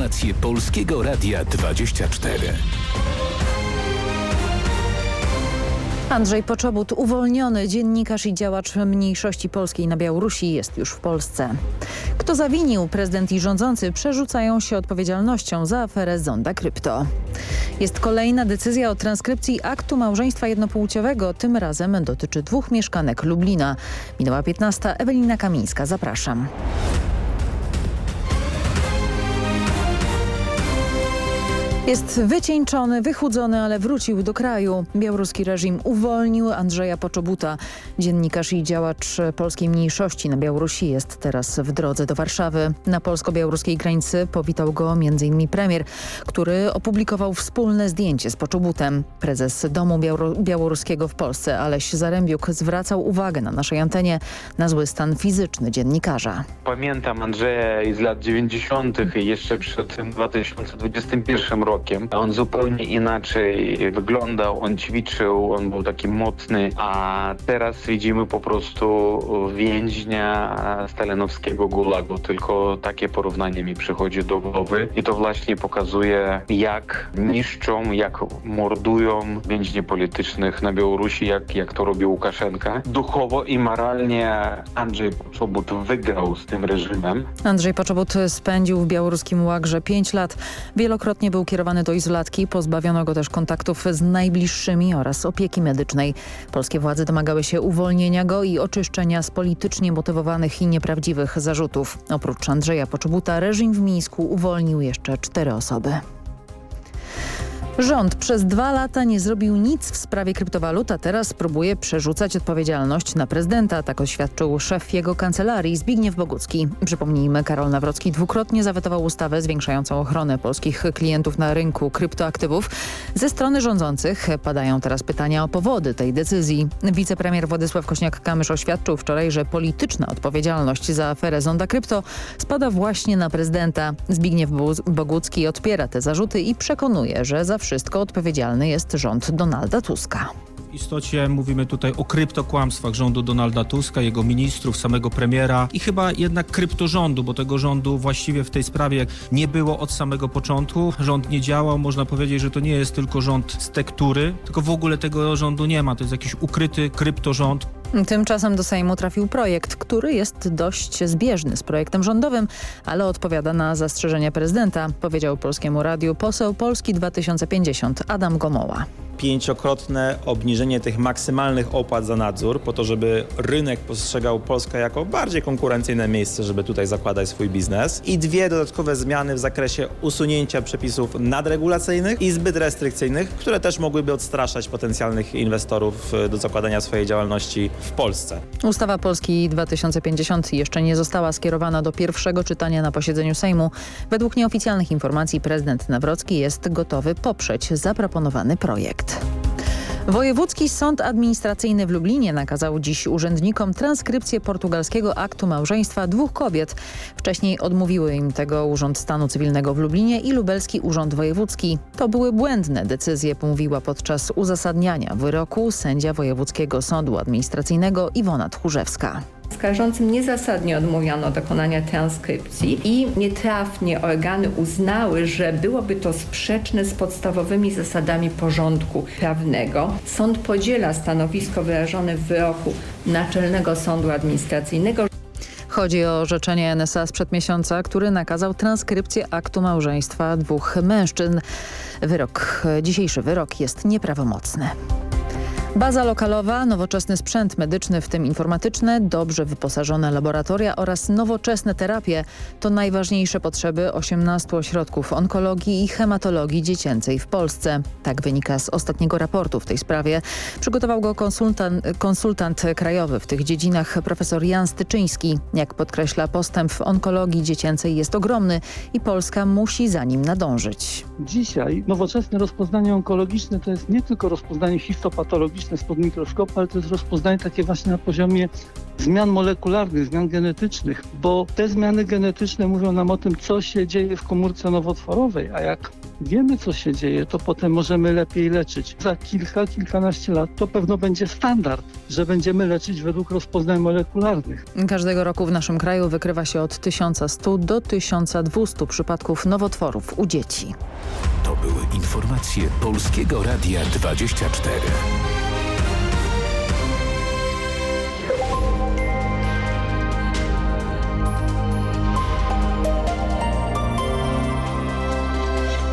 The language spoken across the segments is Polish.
Informacje Polskiego Radia 24. Andrzej Poczobut, uwolniony dziennikarz i działacz mniejszości polskiej na Białorusi jest już w Polsce. Kto zawinił? Prezydent i rządzący przerzucają się odpowiedzialnością za aferę Zonda Krypto. Jest kolejna decyzja o transkrypcji aktu małżeństwa jednopłciowego. Tym razem dotyczy dwóch mieszkanek Lublina. Minęła 15. Ewelina Kamińska. Zapraszam. Jest wycieńczony, wychudzony, ale wrócił do kraju. Białoruski reżim uwolnił Andrzeja Poczobuta. Dziennikarz i działacz polskiej mniejszości na Białorusi jest teraz w drodze do Warszawy. Na polsko-białoruskiej granicy powitał go m.in. premier, który opublikował wspólne zdjęcie z Poczobutem. Prezes Domu Białoruskiego w Polsce, Aleś Zarębiuk, zwracał uwagę na naszej antenie na zły stan fizyczny dziennikarza. Pamiętam Andrzeja z lat 90. i jeszcze przed tym 2021 rokiem rokiem. On zupełnie inaczej wyglądał, on ćwiczył, on był taki mocny, a teraz widzimy po prostu więźnia stalinowskiego gulagu. Tylko takie porównanie mi przychodzi do głowy i to właśnie pokazuje, jak niszczą, jak mordują więźni politycznych na Białorusi, jak, jak to robi Łukaszenka. Duchowo i moralnie Andrzej Poczobut wygrał z tym reżimem. Andrzej Poczobut spędził w białoruskim łagrze 5 lat. Wielokrotnie był kierowany skierowany do izolatki, pozbawiono go też kontaktów z najbliższymi oraz opieki medycznej. Polskie władze domagały się uwolnienia go i oczyszczenia z politycznie motywowanych i nieprawdziwych zarzutów. Oprócz Andrzeja Poczobuta reżim w Mińsku uwolnił jeszcze cztery osoby. Rząd przez dwa lata nie zrobił nic w sprawie kryptowalut, a teraz próbuje przerzucać odpowiedzialność na prezydenta. Tak oświadczył szef jego kancelarii Zbigniew Bogucki. Przypomnijmy, Karol Nawrocki dwukrotnie zawetował ustawę zwiększającą ochronę polskich klientów na rynku kryptoaktywów. Ze strony rządzących padają teraz pytania o powody tej decyzji. Wicepremier Władysław Kośniak-Kamysz oświadczył wczoraj, że polityczna odpowiedzialność za aferę Zonda Krypto spada właśnie na prezydenta. Zbigniew Bogucki odpiera te zarzuty i przekonuje, że za wszystko odpowiedzialny jest rząd Donalda Tuska. W istocie mówimy tutaj o kryptokłamstwach rządu Donalda Tuska, jego ministrów, samego premiera i chyba jednak kryptorządu, bo tego rządu właściwie w tej sprawie nie było od samego początku. Rząd nie działał, można powiedzieć, że to nie jest tylko rząd z tektury, tylko w ogóle tego rządu nie ma. To jest jakiś ukryty kryptorząd. Tymczasem do Sejmu trafił projekt, który jest dość zbieżny z projektem rządowym, ale odpowiada na zastrzeżenia prezydenta, powiedział Polskiemu Radiu poseł Polski 2050 Adam Gomoła. Pięciokrotne obniżenie tych maksymalnych opłat za nadzór po to, żeby rynek postrzegał Polskę jako bardziej konkurencyjne miejsce, żeby tutaj zakładać swój biznes. I dwie dodatkowe zmiany w zakresie usunięcia przepisów nadregulacyjnych i zbyt restrykcyjnych, które też mogłyby odstraszać potencjalnych inwestorów do zakładania swojej działalności w Polsce. Ustawa Polski 2050 jeszcze nie została skierowana do pierwszego czytania na posiedzeniu Sejmu. Według nieoficjalnych informacji prezydent Nawrocki jest gotowy poprzeć zaproponowany projekt. Wojewódzki Sąd Administracyjny w Lublinie nakazał dziś urzędnikom transkrypcję portugalskiego aktu małżeństwa dwóch kobiet. Wcześniej odmówiły im tego Urząd Stanu Cywilnego w Lublinie i Lubelski Urząd Wojewódzki. To były błędne decyzje, mówiła podczas uzasadniania wyroku sędzia Wojewódzkiego Sądu Administracyjnego Iwona Tchórzewska. Skarżącym niezasadnie odmówiono dokonania transkrypcji i nietrafnie organy uznały, że byłoby to sprzeczne z podstawowymi zasadami porządku prawnego. Sąd podziela stanowisko wyrażone w wyroku Naczelnego Sądu Administracyjnego. Chodzi o orzeczenie NSA sprzed miesiąca, który nakazał transkrypcję aktu małżeństwa dwóch mężczyzn. Wyrok, dzisiejszy wyrok jest nieprawomocny. Baza lokalowa, nowoczesny sprzęt medyczny, w tym informatyczne, dobrze wyposażone laboratoria oraz nowoczesne terapie to najważniejsze potrzeby 18 ośrodków onkologii i hematologii dziecięcej w Polsce. Tak wynika z ostatniego raportu w tej sprawie. Przygotował go konsultant, konsultant krajowy w tych dziedzinach profesor Jan Styczyński. Jak podkreśla postęp w onkologii dziecięcej jest ogromny i Polska musi za nim nadążyć. Dzisiaj nowoczesne rozpoznanie onkologiczne to jest nie tylko rozpoznanie histopatologii mikroskopiczne spod mikroskopu, ale to jest rozpoznanie takie właśnie na poziomie zmian molekularnych, zmian genetycznych, bo te zmiany genetyczne mówią nam o tym, co się dzieje w komórce nowotworowej, a jak wiemy, co się dzieje, to potem możemy lepiej leczyć. Za kilka, kilkanaście lat to pewno będzie standard, że będziemy leczyć według rozpoznań molekularnych. Każdego roku w naszym kraju wykrywa się od 1100 do 1200 przypadków nowotworów u dzieci. To były informacje Polskiego Radia 24.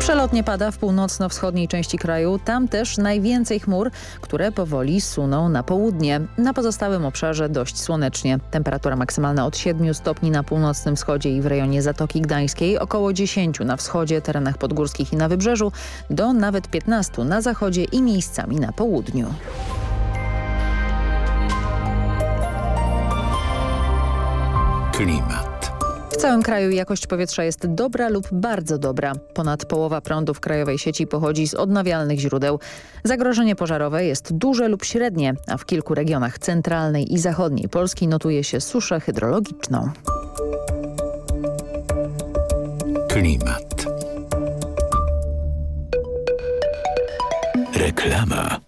Przelotnie pada w północno-wschodniej części kraju. Tam też najwięcej chmur, które powoli suną na południe. Na pozostałym obszarze dość słonecznie. Temperatura maksymalna od 7 stopni na północnym wschodzie i w rejonie Zatoki Gdańskiej, około 10 na wschodzie, terenach podgórskich i na wybrzeżu, do nawet 15 na zachodzie i miejscami na południu. Klimat. Całym kraju jakość powietrza jest dobra lub bardzo dobra. Ponad połowa prądu w krajowej sieci pochodzi z odnawialnych źródeł. Zagrożenie pożarowe jest duże lub średnie, a w kilku regionach centralnej i zachodniej Polski notuje się suszę hydrologiczną. Klimat. Reklama.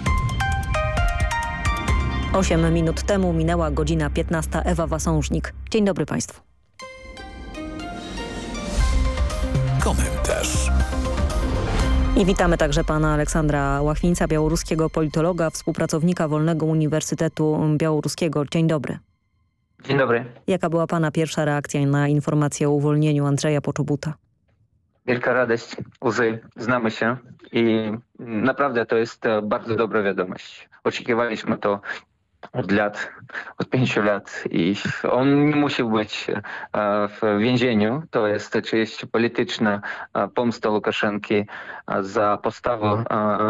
8 minut temu minęła godzina 15. Ewa Wasążnik. Dzień dobry Państwu. Komentarz. I witamy także pana Aleksandra Łachwińca, białoruskiego politologa, współpracownika Wolnego Uniwersytetu Białoruskiego. Dzień dobry. Dzień dobry. Jaka była pana pierwsza reakcja na informację o uwolnieniu Andrzeja Poczobuta? Wielka radość, łzy, znamy się i naprawdę to jest bardzo dobra wiadomość. Oczekiwaliśmy to od lat, od pięciu lat i on nie musi być w więzieniu. To jest oczywiście polityczna pomsta Łukaszenki za postawę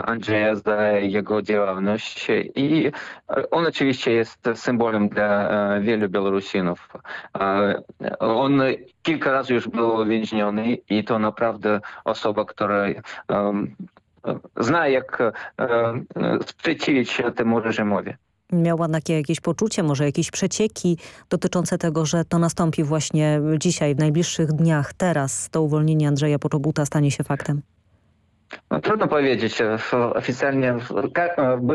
Andrzeja, za jego działalność i on oczywiście jest symbolem dla wielu Białorusinów. On kilka razy już był więziony i to naprawdę osoba, która zna jak sprzeciwić się temu reżimowi miała takie jakieś poczucie, może jakieś przecieki dotyczące tego, że to nastąpi właśnie dzisiaj, w najbliższych dniach, teraz to uwolnienie Andrzeja Poczobuta stanie się faktem? No, trudno powiedzieć. Oficjalnie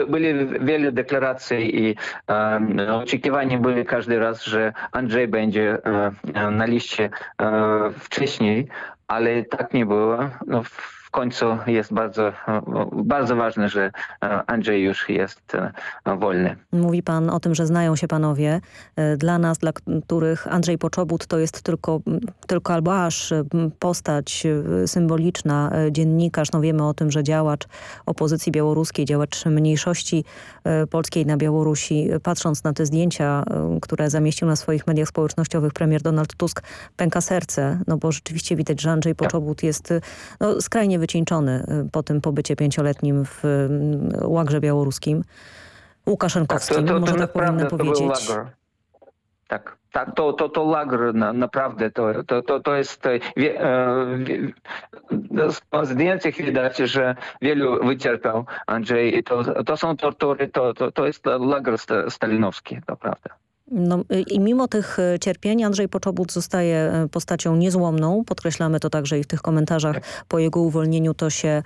byli wiele deklaracji i um, oczekiwania były każdy raz, że Andrzej będzie na liście wcześniej, ale tak nie było. No, w końcu jest bardzo, bardzo ważne, że Andrzej już jest wolny. Mówi pan o tym, że znają się panowie. Dla nas, dla których Andrzej Poczobut to jest tylko, tylko albo aż postać symboliczna, dziennikarz. No wiemy o tym, że działacz opozycji białoruskiej, działacz mniejszości polskiej na Białorusi. Patrząc na te zdjęcia, które zamieścił na swoich mediach społecznościowych premier Donald Tusk, pęka serce, no bo rzeczywiście widać, że Andrzej Poczobut jest no, skrajnie wycieńczony po tym pobycie pięcioletnim w łagrze białoruskim. Łukaszenkowskim, tak, to, to, może to tak powinnam powiedzieć. Tak, tak, to, to, to lager na, naprawdę, to, to, to, to jest, wie, e, zdjęciach widać, że wielu wycierpiał Andrzej, to, to są tortury, to, to, to jest lager stalinowski, naprawdę. No, I mimo tych e, cierpień Andrzej Poczobut zostaje e, postacią niezłomną. Podkreślamy to także i w tych komentarzach. Po jego uwolnieniu to się,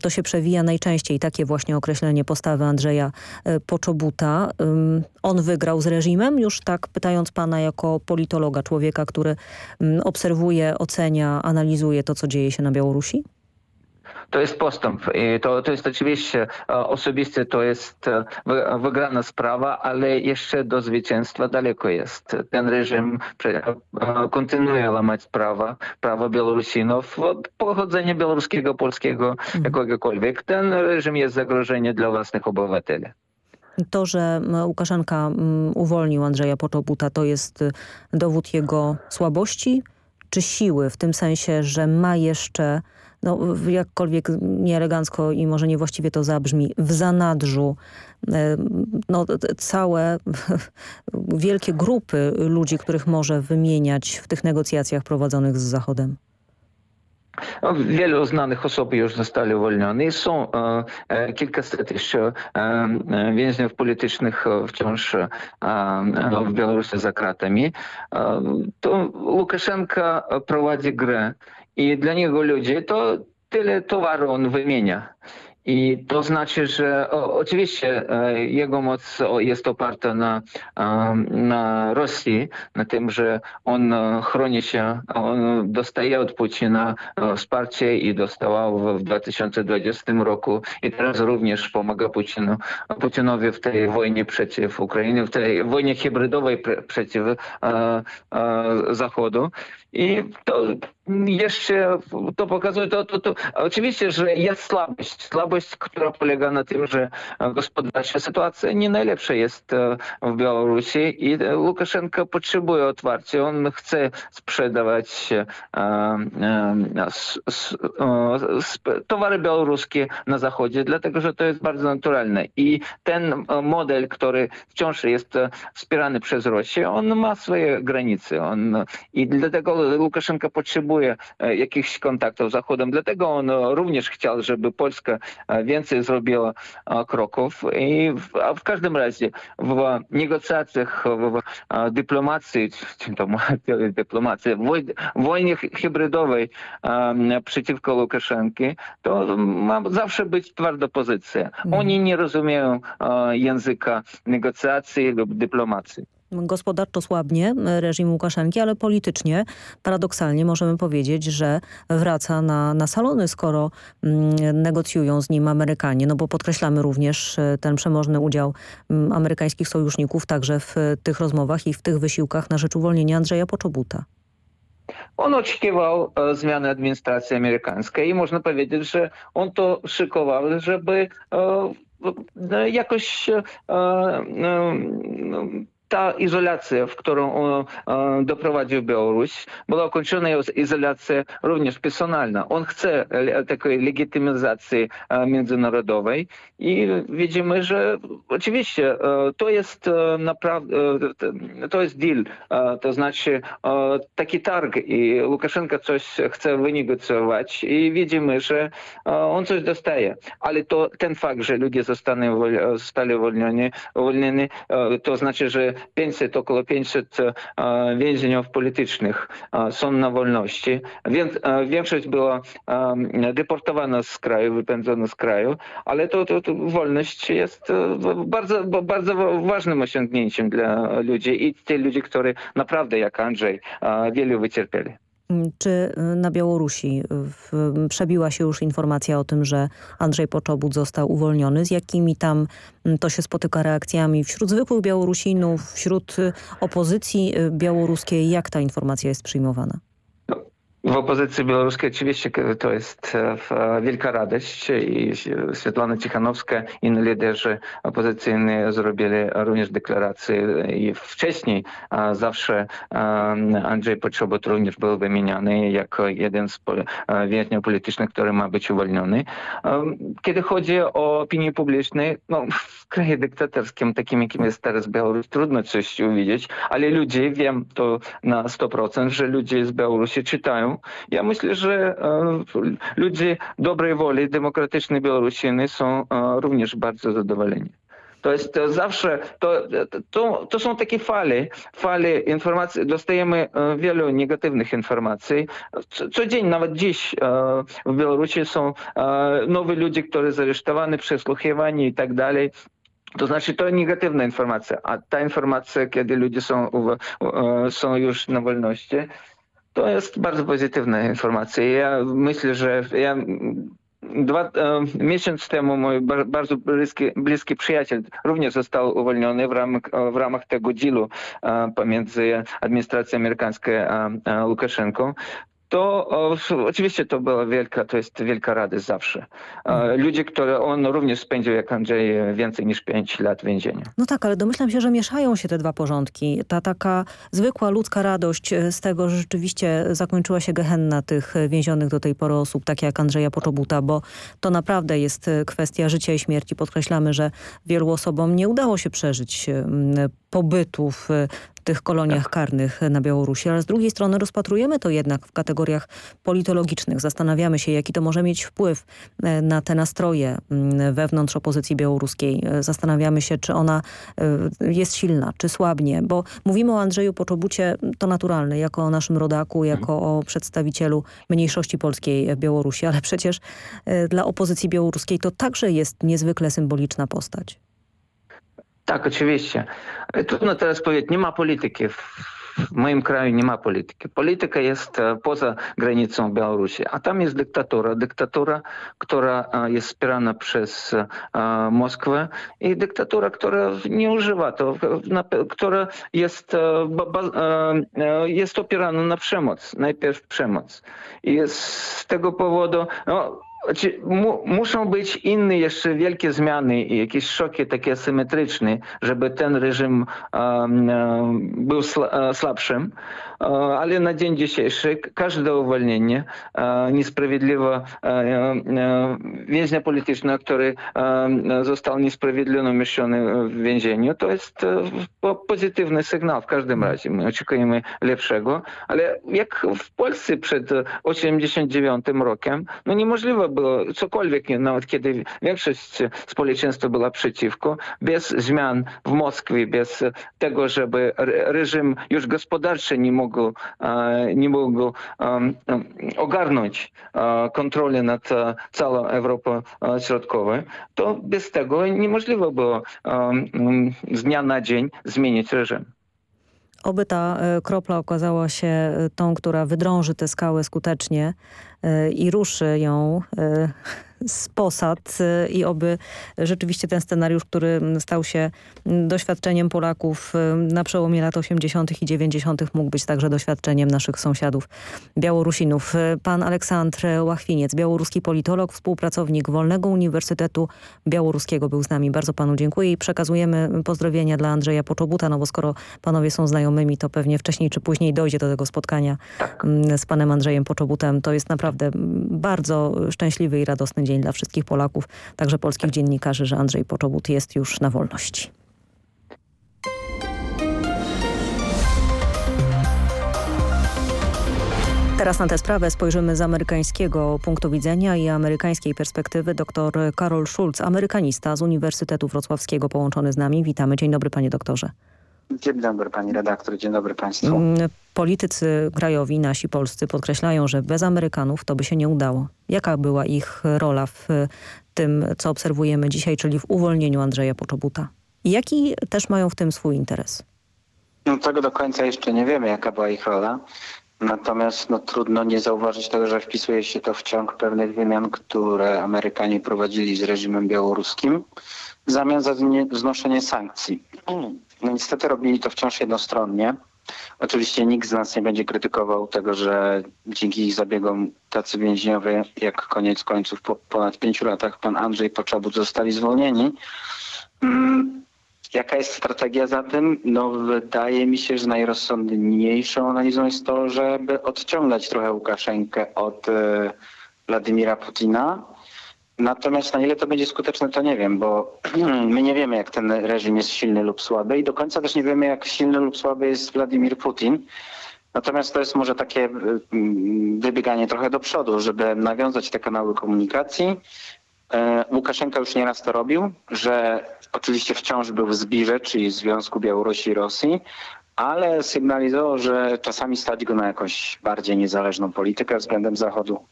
to się przewija najczęściej takie właśnie określenie postawy Andrzeja Poczobuta. On wygrał z reżimem, już tak pytając pana jako politologa, człowieka, który obserwuje, ocenia, analizuje to, co dzieje się na Białorusi? To jest postęp. I to, to jest oczywiście osobiste, to jest wygrana sprawa, ale jeszcze do zwycięstwa daleko jest. Ten reżim kontynuuje łamać prawa, prawa Białorusinów, pochodzenia białoruskiego, polskiego, mhm. jakiegokolwiek. Ten reżim jest zagrożeniem dla własnych obywateli. To, że Łukaszenka uwolnił Andrzeja Poczobuta, to jest dowód jego słabości czy siły, w tym sensie, że ma jeszcze no, jakkolwiek nieelegancko i może niewłaściwie to zabrzmi, w zanadrzu e, no, całe wielkie grupy ludzi, których może wymieniać w tych negocjacjach prowadzonych z Zachodem? No, wielu znanych osób już zostali uwolnione. Są e, e, kilkaset jeszcze e, więźniów politycznych wciąż e, w Białorusi za kratami. E, to Łukaszenka prowadzi grę i dla niego ludzie to tyle towaru on wymienia. I to znaczy, że o, oczywiście e, jego moc jest oparta na, na Rosji, na tym, że on e, chroni się, on dostaje od Putina e, wsparcie i dostawał w 2020 roku i teraz również pomaga Putinu, Putinowi w tej wojnie przeciw Ukrainie, w tej wojnie hybrydowej przeciw Zachodu. I to jeszcze to pokazuje, to, to, to oczywiście, że jest słabość. Słabość, która polega na tym, że gospodarcza sytuacja nie najlepsza jest e, w Białorusi i Łukaszenko potrzebuje otwarcia. On chce sprzedawać e, e, towary białoruskie na zachodzie, dlatego że to jest bardzo naturalne. I ten model, który wciąż jest wspierany przez Rosję, on ma swoje granice. On, I dlatego Łukaszenka potrzebuje e, jakichś kontaktów z Zachodem. Dlatego on również chciał, żeby Polska e, więcej zrobiła e, kroków. I w, w każdym razie w negocjacjach, w dyplomacji, to dyplomacji, w wojnie hybrydowej przeciwko Łukaszenki, to ma zawsze być twarda pozycja. Mhm. Oni nie rozumieją języka negocjacji lub dyplomacji gospodarczo słabnie reżim Łukaszenki, ale politycznie paradoksalnie możemy powiedzieć, że wraca na, na salony, skoro mm, negocjują z nim Amerykanie. No bo podkreślamy również e, ten przemożny udział mm, amerykańskich sojuszników także w tych rozmowach i w tych wysiłkach na rzecz uwolnienia Andrzeja Poczobuta. On oczekiwał e, zmiany administracji amerykańskiej i można powiedzieć, że on to szykował, żeby e, jakoś e, e, ta izolacja, w którą on doprowadził Białoruś, była ukończona izolacja również personalna. On chce takiej legitymizacji międzynarodowej i widzimy, że oczywiście to jest naprawdę, to jest deal, to znaczy taki targ i Łukaszenka coś chce wynegocjować i widzimy, że on coś dostaje. Ale to ten fakt, że ludzie zostali uwolnieni, uwolnieni to znaczy, że 500, około 500 e, więźniów politycznych e, są na wolności. E, większość była deportowana z kraju, wypędzona z kraju, ale to, to, to wolność jest bardzo, bardzo ważnym osiągnięciem dla ludzi i tych ludzi, którzy naprawdę jak Andrzej wielu wycierpieli. Mm, czy na Białorusi przebiła się już informacja o tym, że Andrzej Poczobut został uwolniony? Z jakimi tam mm, to się spotyka reakcjami wśród zwykłych Białorusinów, wśród opozycji białoruskiej? Jak ta informacja jest przyjmowana? W opozycji białoruskiej oczywiście to jest e, wielka radość i Świetlana Cichanowska, inni liderzy opozycyjni zrobili również deklaracje i wcześniej zawsze Andrzej Poczobut również był wymieniany jako jeden z e, więźniów politycznych, który ma być uwolniony. Kiedy chodzi o opinię publiczną, no, w kraju dyktatorskim, takim jakim jest teraz Białoruś, trudno coś uwidzieć, ale ludzie, wiem to na 100%, że ludzie z Białorusi czytają ja myślę, że e, ludzie dobrej woli, demokratyczne Białorusiny są e, również bardzo zadowoleni. To jest to zawsze, to, to, to są takie fale, fale informacji, dostajemy e, wielu negatywnych informacji. Co dzień, nawet dziś w Białorusi są nowi ludzie, którzy zaresztowani, przesłuchiwani i tak dalej. To znaczy to negatywna informacja, a ta informacja, kiedy ludzie są, są już na wolności, to jest bardzo pozytywna informacja. Ja myślę, że ja Dwa, e, miesiąc temu mój bardzo bliski, bliski przyjaciel również został uwolniony w ramach, w ramach tego dealu e, pomiędzy administracją amerykańską a Łukaszenką to oczywiście to była wielka, to jest wielka radość zawsze. Mhm. Ludzie, które on również spędził jak Andrzej więcej niż 5 lat w więzieniu. No tak, ale domyślam się, że mieszają się te dwa porządki. Ta taka zwykła ludzka radość z tego, że rzeczywiście zakończyła się gehenna tych więzionych do tej pory osób, takie jak Andrzeja Poczobuta, bo to naprawdę jest e, kwestia życia i śmierci. Podkreślamy, że wielu osobom nie udało się przeżyć pobytów tych koloniach karnych na Białorusi, ale z drugiej strony rozpatrujemy to jednak w kategoriach politologicznych. Zastanawiamy się, jaki to może mieć wpływ e, na te nastroje mm, wewnątrz opozycji białoruskiej. Zastanawiamy się, czy ona jest silna, czy słabnie, bo mówimy o Andrzeju Poczobucie, to naturalne, jako o naszym rodaku, jako o przedstawicielu mniejszości polskiej Białorusi, ale przecież dla opozycji białoruskiej to także jest niezwykle symboliczna postać. Tak, oczywiście. Trudno teraz powiedzieć, nie ma polityki. W moim kraju nie ma polityki. Polityka jest poza granicą Białorusi, a tam jest dyktatura. Dyktatura, która jest wspierana przez Moskwę i dyktatura, która nie używa to, która jest, jest opierana na przemoc. Najpierw przemoc. I z tego powodu no, znaczy, mu, muszą być inne jeszcze wielkie zmiany i jakieś szoki takie asymetryczne, żeby ten reżim um, był słabszym. ale na dzień dzisiejszy każde uwolnienie niesprawiedliwe więźnia politycznego, który został niesprawiedliwie umieszczony w więzieniu, to jest pozytywny sygnał w każdym razie. My oczekujemy lepszego, ale jak w Polsce przed 89 rokiem, no niemożliwe było cokolwiek, nawet kiedy większość społeczeństwa była przeciwko, bez zmian w Moskwie, bez tego, żeby reżim już gospodarczy nie mógł, nie mógł ogarnąć kontrolę nad całą Europą Środkową, to bez tego niemożliwe było z dnia na dzień zmienić reżim. Oby ta e, kropla okazała się e, tą, która wydrąży tę skałę skutecznie e, i ruszy ją z posad y, i oby rzeczywiście ten scenariusz, który stał się doświadczeniem Polaków y, na przełomie lat 80. i 90. mógł być także doświadczeniem naszych sąsiadów Białorusinów. Y, pan Aleksandr Łachwiniec, białoruski politolog, współpracownik Wolnego Uniwersytetu Białoruskiego był z nami. Bardzo panu dziękuję i przekazujemy pozdrowienia dla Andrzeja Poczobuta, no bo skoro panowie są znajomymi, to pewnie wcześniej czy później dojdzie do tego spotkania tak. z panem Andrzejem Poczobutem. To jest naprawdę bardzo szczęśliwy i radosny dzień dzień dla wszystkich Polaków, także polskich dziennikarzy, że Andrzej Poczobut jest już na wolności. Teraz na tę sprawę spojrzymy z amerykańskiego punktu widzenia i amerykańskiej perspektywy. Dr Karol Schulz, amerykanista z Uniwersytetu Wrocławskiego połączony z nami. Witamy. Dzień dobry panie doktorze. Dzień dobry pani redaktor, dzień dobry państwu. Mm, politycy krajowi, nasi polscy podkreślają, że bez Amerykanów to by się nie udało. Jaka była ich rola w tym, co obserwujemy dzisiaj, czyli w uwolnieniu Andrzeja Poczobuta? I jaki też mają w tym swój interes? No, tego do końca jeszcze nie wiemy, jaka była ich rola. Natomiast no, trudno nie zauważyć tego, że wpisuje się to w ciąg pewnych wymian, które Amerykanie prowadzili z reżimem białoruskim w zamian za znoszenie sankcji. No niestety robili to wciąż jednostronnie. Oczywiście nikt z nas nie będzie krytykował tego, że dzięki ich zabiegom tacy więźniowie, jak koniec końców po ponad pięciu latach pan Andrzej Poczobut zostali zwolnieni. Mm, jaka jest strategia za tym? No wydaje mi się, że najrozsądniejszą analizą jest to, żeby odciągać trochę Łukaszenkę od e, Władimira Putina. Natomiast na ile to będzie skuteczne, to nie wiem, bo my nie wiemy, jak ten reżim jest silny lub słaby i do końca też nie wiemy, jak silny lub słaby jest Władimir Putin. Natomiast to jest może takie mm, wybieganie trochę do przodu, żeby nawiązać te kanały komunikacji. E, Łukaszenka już nieraz to robił, że oczywiście wciąż był w zbirze, czyli Związku Białorusi i Rosji, ale sygnalizował, że czasami stać go na jakąś bardziej niezależną politykę względem Zachodu.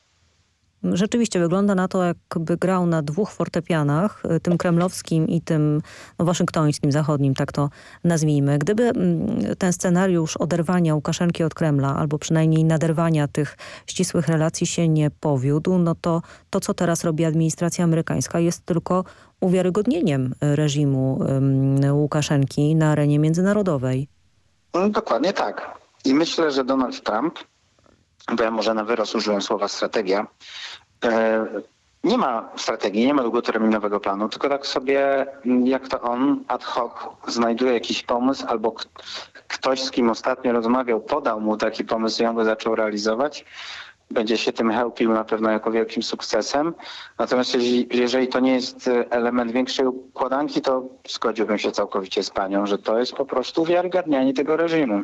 Rzeczywiście wygląda na to, jakby grał na dwóch fortepianach, y, tym kremlowskim i tym no, waszyngtońskim, zachodnim, tak to nazwijmy. Gdyby mm, ten scenariusz oderwania Łukaszenki od Kremla, albo przynajmniej naderwania tych ścisłych relacji się nie powiódł, no to to, co teraz robi administracja amerykańska jest tylko uwiarygodnieniem reżimu Łukaszenki na arenie międzynarodowej. No, dokładnie tak. I myślę, że Donald Trump bo ja może na wyrost użyłem słowa strategia, e, nie ma strategii, nie ma długoterminowego planu, tylko tak sobie, jak to on ad hoc znajduje jakiś pomysł albo ktoś, z kim ostatnio rozmawiał, podał mu taki pomysł i on go zaczął realizować. Będzie się tym helpił na pewno jako wielkim sukcesem. Natomiast jeżeli, to nie jest element większej układanki, to zgodziłbym się całkowicie z panią, że to jest po prostu uwiarygadnianie tego reżimu.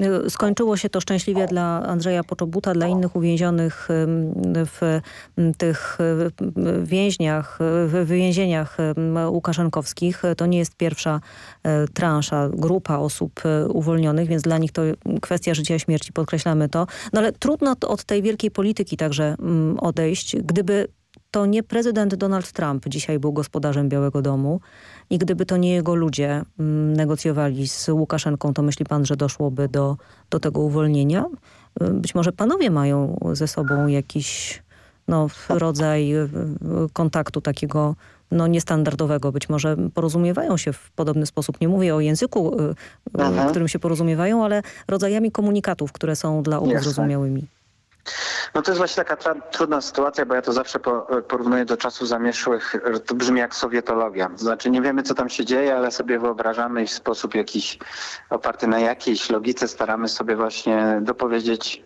Y, skończyło się to szczęśliwie dla Andrzeja Poczobuta, dla innych uwięzionych w tych y, więźniach, w więzieniach łukaszenkowskich. To nie jest pierwsza y, transza, grupa osób uwolnionych, więc dla nich to kwestia życia i śmierci, podkreślamy to. No ale trudno od tej wielkiej polityki także odejść. Gdyby to nie prezydent Donald Trump dzisiaj był gospodarzem Białego Domu i gdyby to nie jego ludzie mm, negocjowali z Łukaszenką, to myśli pan, że doszłoby do, do tego uwolnienia? Y, być może panowie mają ze sobą jakiś no, rodzaj y, kontaktu takiego no, niestandardowego. Być może porozumiewają się w podobny sposób. Nie mówię o języku, Aha. którym się porozumiewają, ale rodzajami komunikatów, które są dla obu zrozumiałymi. No to jest właśnie taka trudna sytuacja, bo ja to zawsze porównuję do czasów zamieszłych. To brzmi jak sowietologia. Znaczy nie wiemy, co tam się dzieje, ale sobie wyobrażamy i w sposób jakiś oparty na jakiejś logice staramy sobie właśnie dopowiedzieć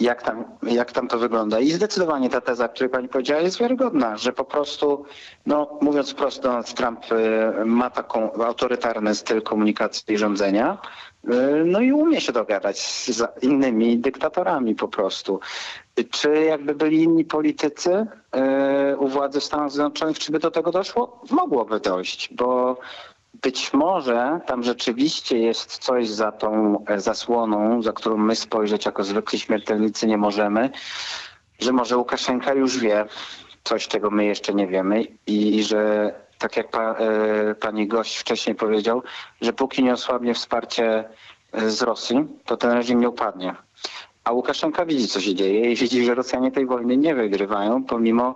jak tam, jak tam to wygląda. I zdecydowanie ta teza, o której pani powiedziała, jest wiarygodna, że po prostu, no mówiąc prosto, Donald Trump y, ma taką autorytarny styl komunikacji i rządzenia, y, no i umie się dogadać z innymi dyktatorami po prostu. Czy jakby byli inni politycy y, u władzy w Stanach Zjednoczonych, czy by do tego doszło? Mogłoby dojść, bo być może tam rzeczywiście jest coś za tą e, zasłoną, za którą my spojrzeć jako zwykli śmiertelnicy nie możemy, że może Łukaszenka już wie coś, czego my jeszcze nie wiemy i, że tak jak pa, e, pani gość wcześniej powiedział, że póki nie osłabnie wsparcie e, z Rosji, to ten reżim nie upadnie. A Łukaszenka widzi, co się dzieje i widzi, że Rosjanie tej wojny nie wygrywają, pomimo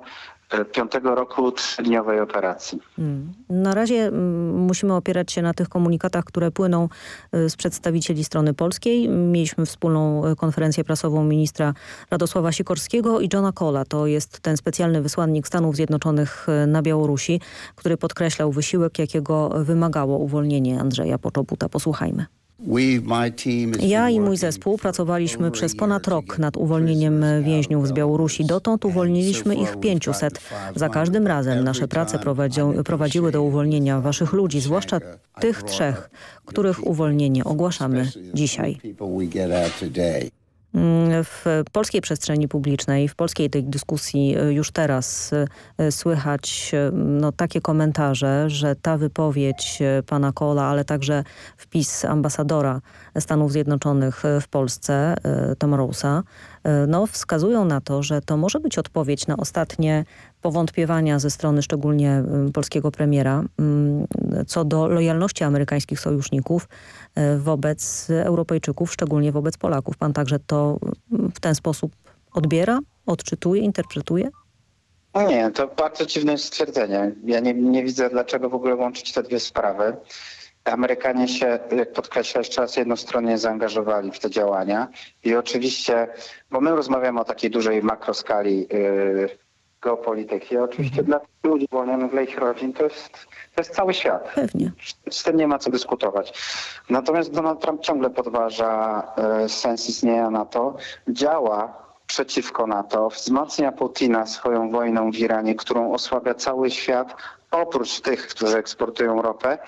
piątego roku trzydniowej operacji. Hmm. Na razie mm, musimy opierać się na tych komunikatach, które płyną y, z przedstawicieli strony polskiej. Mieliśmy wspólną y, konferencję prasową ministra Radosława Sikorskiego i Johna Cola. To jest ten specjalny wysłannik Stanów Zjednoczonych na Białorusi, który podkreślał wysiłek, jakiego wymagało uwolnienie Andrzeja Poczobuta. Posłuchajmy. Ja i mój zespół pracowaliśmy przez ponad rok nad uwolnieniem więźniów z Białorusi. Dotąd uwolniliśmy ich 500. Za każdym razem nasze prace prowadziły do uwolnienia waszych ludzi, zwłaszcza tych trzech, których uwolnienie ogłaszamy dzisiaj. Mm, w polskiej przestrzeni publicznej, w polskiej tej dyskusji y, już teraz y, słychać y, no, takie komentarze, że ta wypowiedź pana Kola, ale także wpis ambasadora Stanów Zjednoczonych w Polsce, Tom Rosa, no, wskazują na to, że to może być odpowiedź na ostatnie powątpiewania ze strony szczególnie polskiego premiera mm, co do lojalności amerykańskich sojuszników wobec Europejczyków, szczególnie wobec Polaków. Pan także to w ten sposób odbiera, odczytuje, interpretuje? Nie, to bardzo dziwne stwierdzenie. Ja nie, nie widzę, dlaczego w ogóle łączyć te dwie sprawy. Amerykanie się, jak podkreślę jeszcze raz, jednostronnie zaangażowali w te działania i oczywiście, bo my rozmawiamy o takiej dużej makroskali yy, geopolityki, oczywiście mhm. dla ludzi uwolnionych, dla ich rodzin to jest, to jest cały świat. Pewnie. Z tym nie ma co dyskutować. Natomiast Donald Trump ciągle podważa yy, sens istnienia NATO, działa przeciwko NATO, wzmacnia Putina swoją wojną w Iranie, którą osłabia cały świat, oprócz tych, którzy eksportują ropę.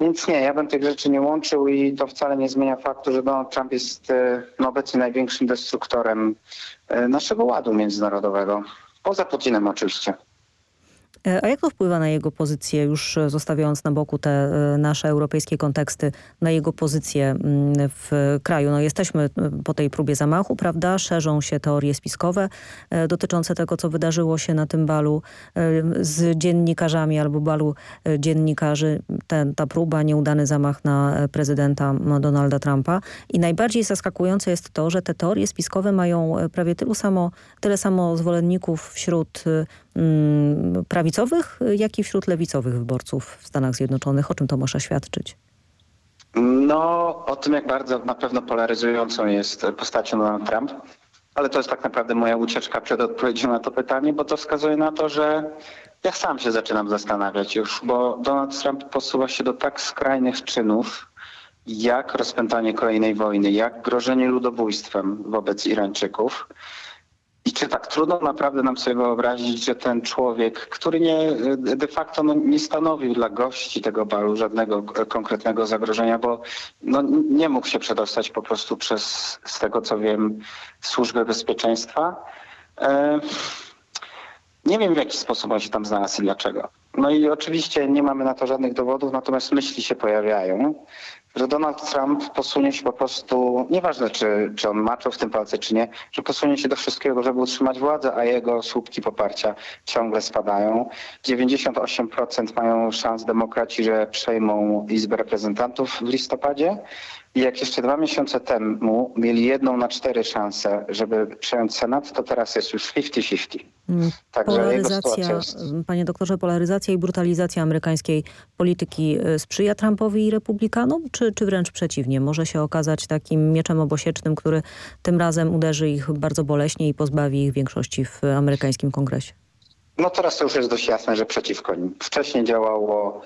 Więc nie, ja bym tych rzeczy nie łączył i to wcale nie zmienia faktu, że Donald Trump jest e, no, obecnie największym destruktorem e, naszego ładu międzynarodowego. Poza Putinem oczywiście. E, a jak to wpływa na jego pozycję, już e, zostawiając na boku te e, nasze europejskie konteksty, na jego pozycję mm, w kraju? No jesteśmy po tej próbie zamachu, prawda? Szerzą się teorie spiskowe dotyczące tego, co wydarzyło się na tym balu z dziennikarzami albo balu dziennikarzy. Ten, ta próba, nieudany zamach na prezydenta Donalda Trumpa. I najbardziej zaskakujące jest to, że te teorie spiskowe mają prawie tylu samo, tyle samo zwolenników wśród prawicowych, jak i wśród lewicowych wyborców w Stanach Zjednoczonych. O czym to może świadczyć? No, o tym jak bardzo na pewno polaryzującą jest postacią Donald Trump. Ale to jest tak naprawdę moja ucieczka przed odpowiedzią na to pytanie, bo to wskazuje na to, że ja sam się zaczynam zastanawiać już, bo Donald Trump posuwa się do tak skrajnych czynów, jak rozpętanie kolejnej wojny, jak grożenie ludobójstwem wobec Irańczyków, i czy tak trudno naprawdę nam sobie wyobrazić, że ten człowiek, który nie, de facto no, nie stanowił dla gości tego balu żadnego konkretnego zagrożenia, bo no, nie mógł się przedostać po prostu przez, z tego co wiem, służby bezpieczeństwa. E, nie wiem w jaki sposób on się tam znalazł i dlaczego. No i oczywiście nie mamy na to żadnych dowodów, natomiast myśli się pojawiają że Donald Trump posunie się po prostu, nieważne czy, czy on maczał w tym palce czy nie, że posunie się do wszystkiego, żeby utrzymać władzę, a jego słupki poparcia ciągle spadają. 98% mają szans demokraci, że przejmą Izbę Reprezentantów w listopadzie. I jak jeszcze dwa miesiące temu mieli jedną na cztery szanse, żeby przejąć Senat, to teraz jest już 50-50. Mm. Także polaryzacja, jest... Panie doktorze, polaryzacja i brutalizacja amerykańskiej polityki y, sprzyja Trumpowi i republikanom, czy, czy wręcz przeciwnie? Może się okazać takim mieczem obosiecznym, który tym razem uderzy ich bardzo boleśnie i pozbawi ich większości w amerykańskim kongresie? No teraz to już jest dość jasne, że przeciwko nim. Wcześniej działało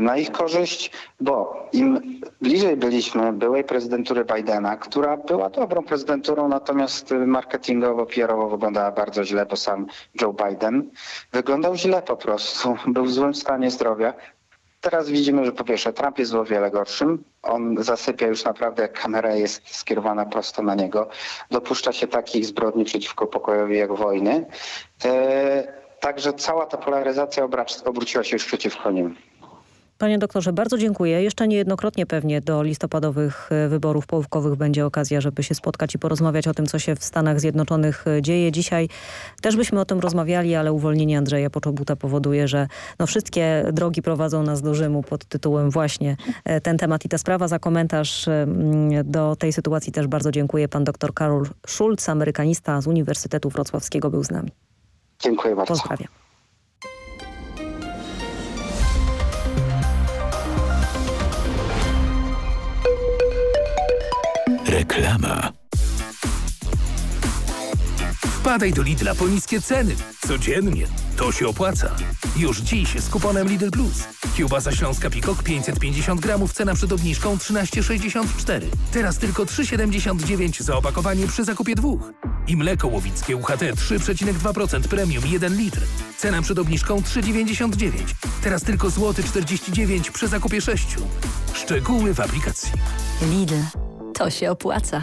na ich korzyść, bo im bliżej byliśmy byłej prezydentury Bidena, która była dobrą prezydenturą, natomiast marketingowo, PR-owo wyglądała bardzo źle, bo sam Joe Biden wyglądał źle po prostu, był w złym stanie zdrowia. Teraz widzimy, że po pierwsze Trump jest o wiele gorszym. On zasypia już naprawdę, jak kamera jest skierowana prosto na niego. Dopuszcza się takich zbrodni przeciwko pokojowi jak wojny. E, także cała ta polaryzacja obróciła się już przeciwko nim. Panie doktorze, bardzo dziękuję. Jeszcze niejednokrotnie pewnie do listopadowych e, wyborów połówkowych będzie okazja, żeby się spotkać i porozmawiać o tym, co się w Stanach Zjednoczonych e, dzieje. Dzisiaj też byśmy o tym rozmawiali, ale uwolnienie Andrzeja Poczobuta powoduje, że no wszystkie drogi prowadzą nas do Rzymu pod tytułem właśnie e, ten temat i ta sprawa. Za komentarz do tej sytuacji też bardzo dziękuję. Pan doktor Karol Schulz, amerykanista z Uniwersytetu Wrocławskiego był z nami. Dziękuję bardzo. Pozdrawiam. Reklama. Wpadaj do Lidla po niskie ceny. Codziennie. To się opłaca. Już dziś z kuponem Lidl Plus. Kiełbasa Śląska Pikok 550 gramów, cena przed obniżką 13,64. Teraz tylko 3,79 za opakowanie przy zakupie dwóch. I mleko łowickie UHT 3,2% premium 1 litr. Cena przed obniżką 3,99. Teraz tylko złoty 49 przy zakupie 6. Szczegóły w aplikacji. Lidl. To się opłaca.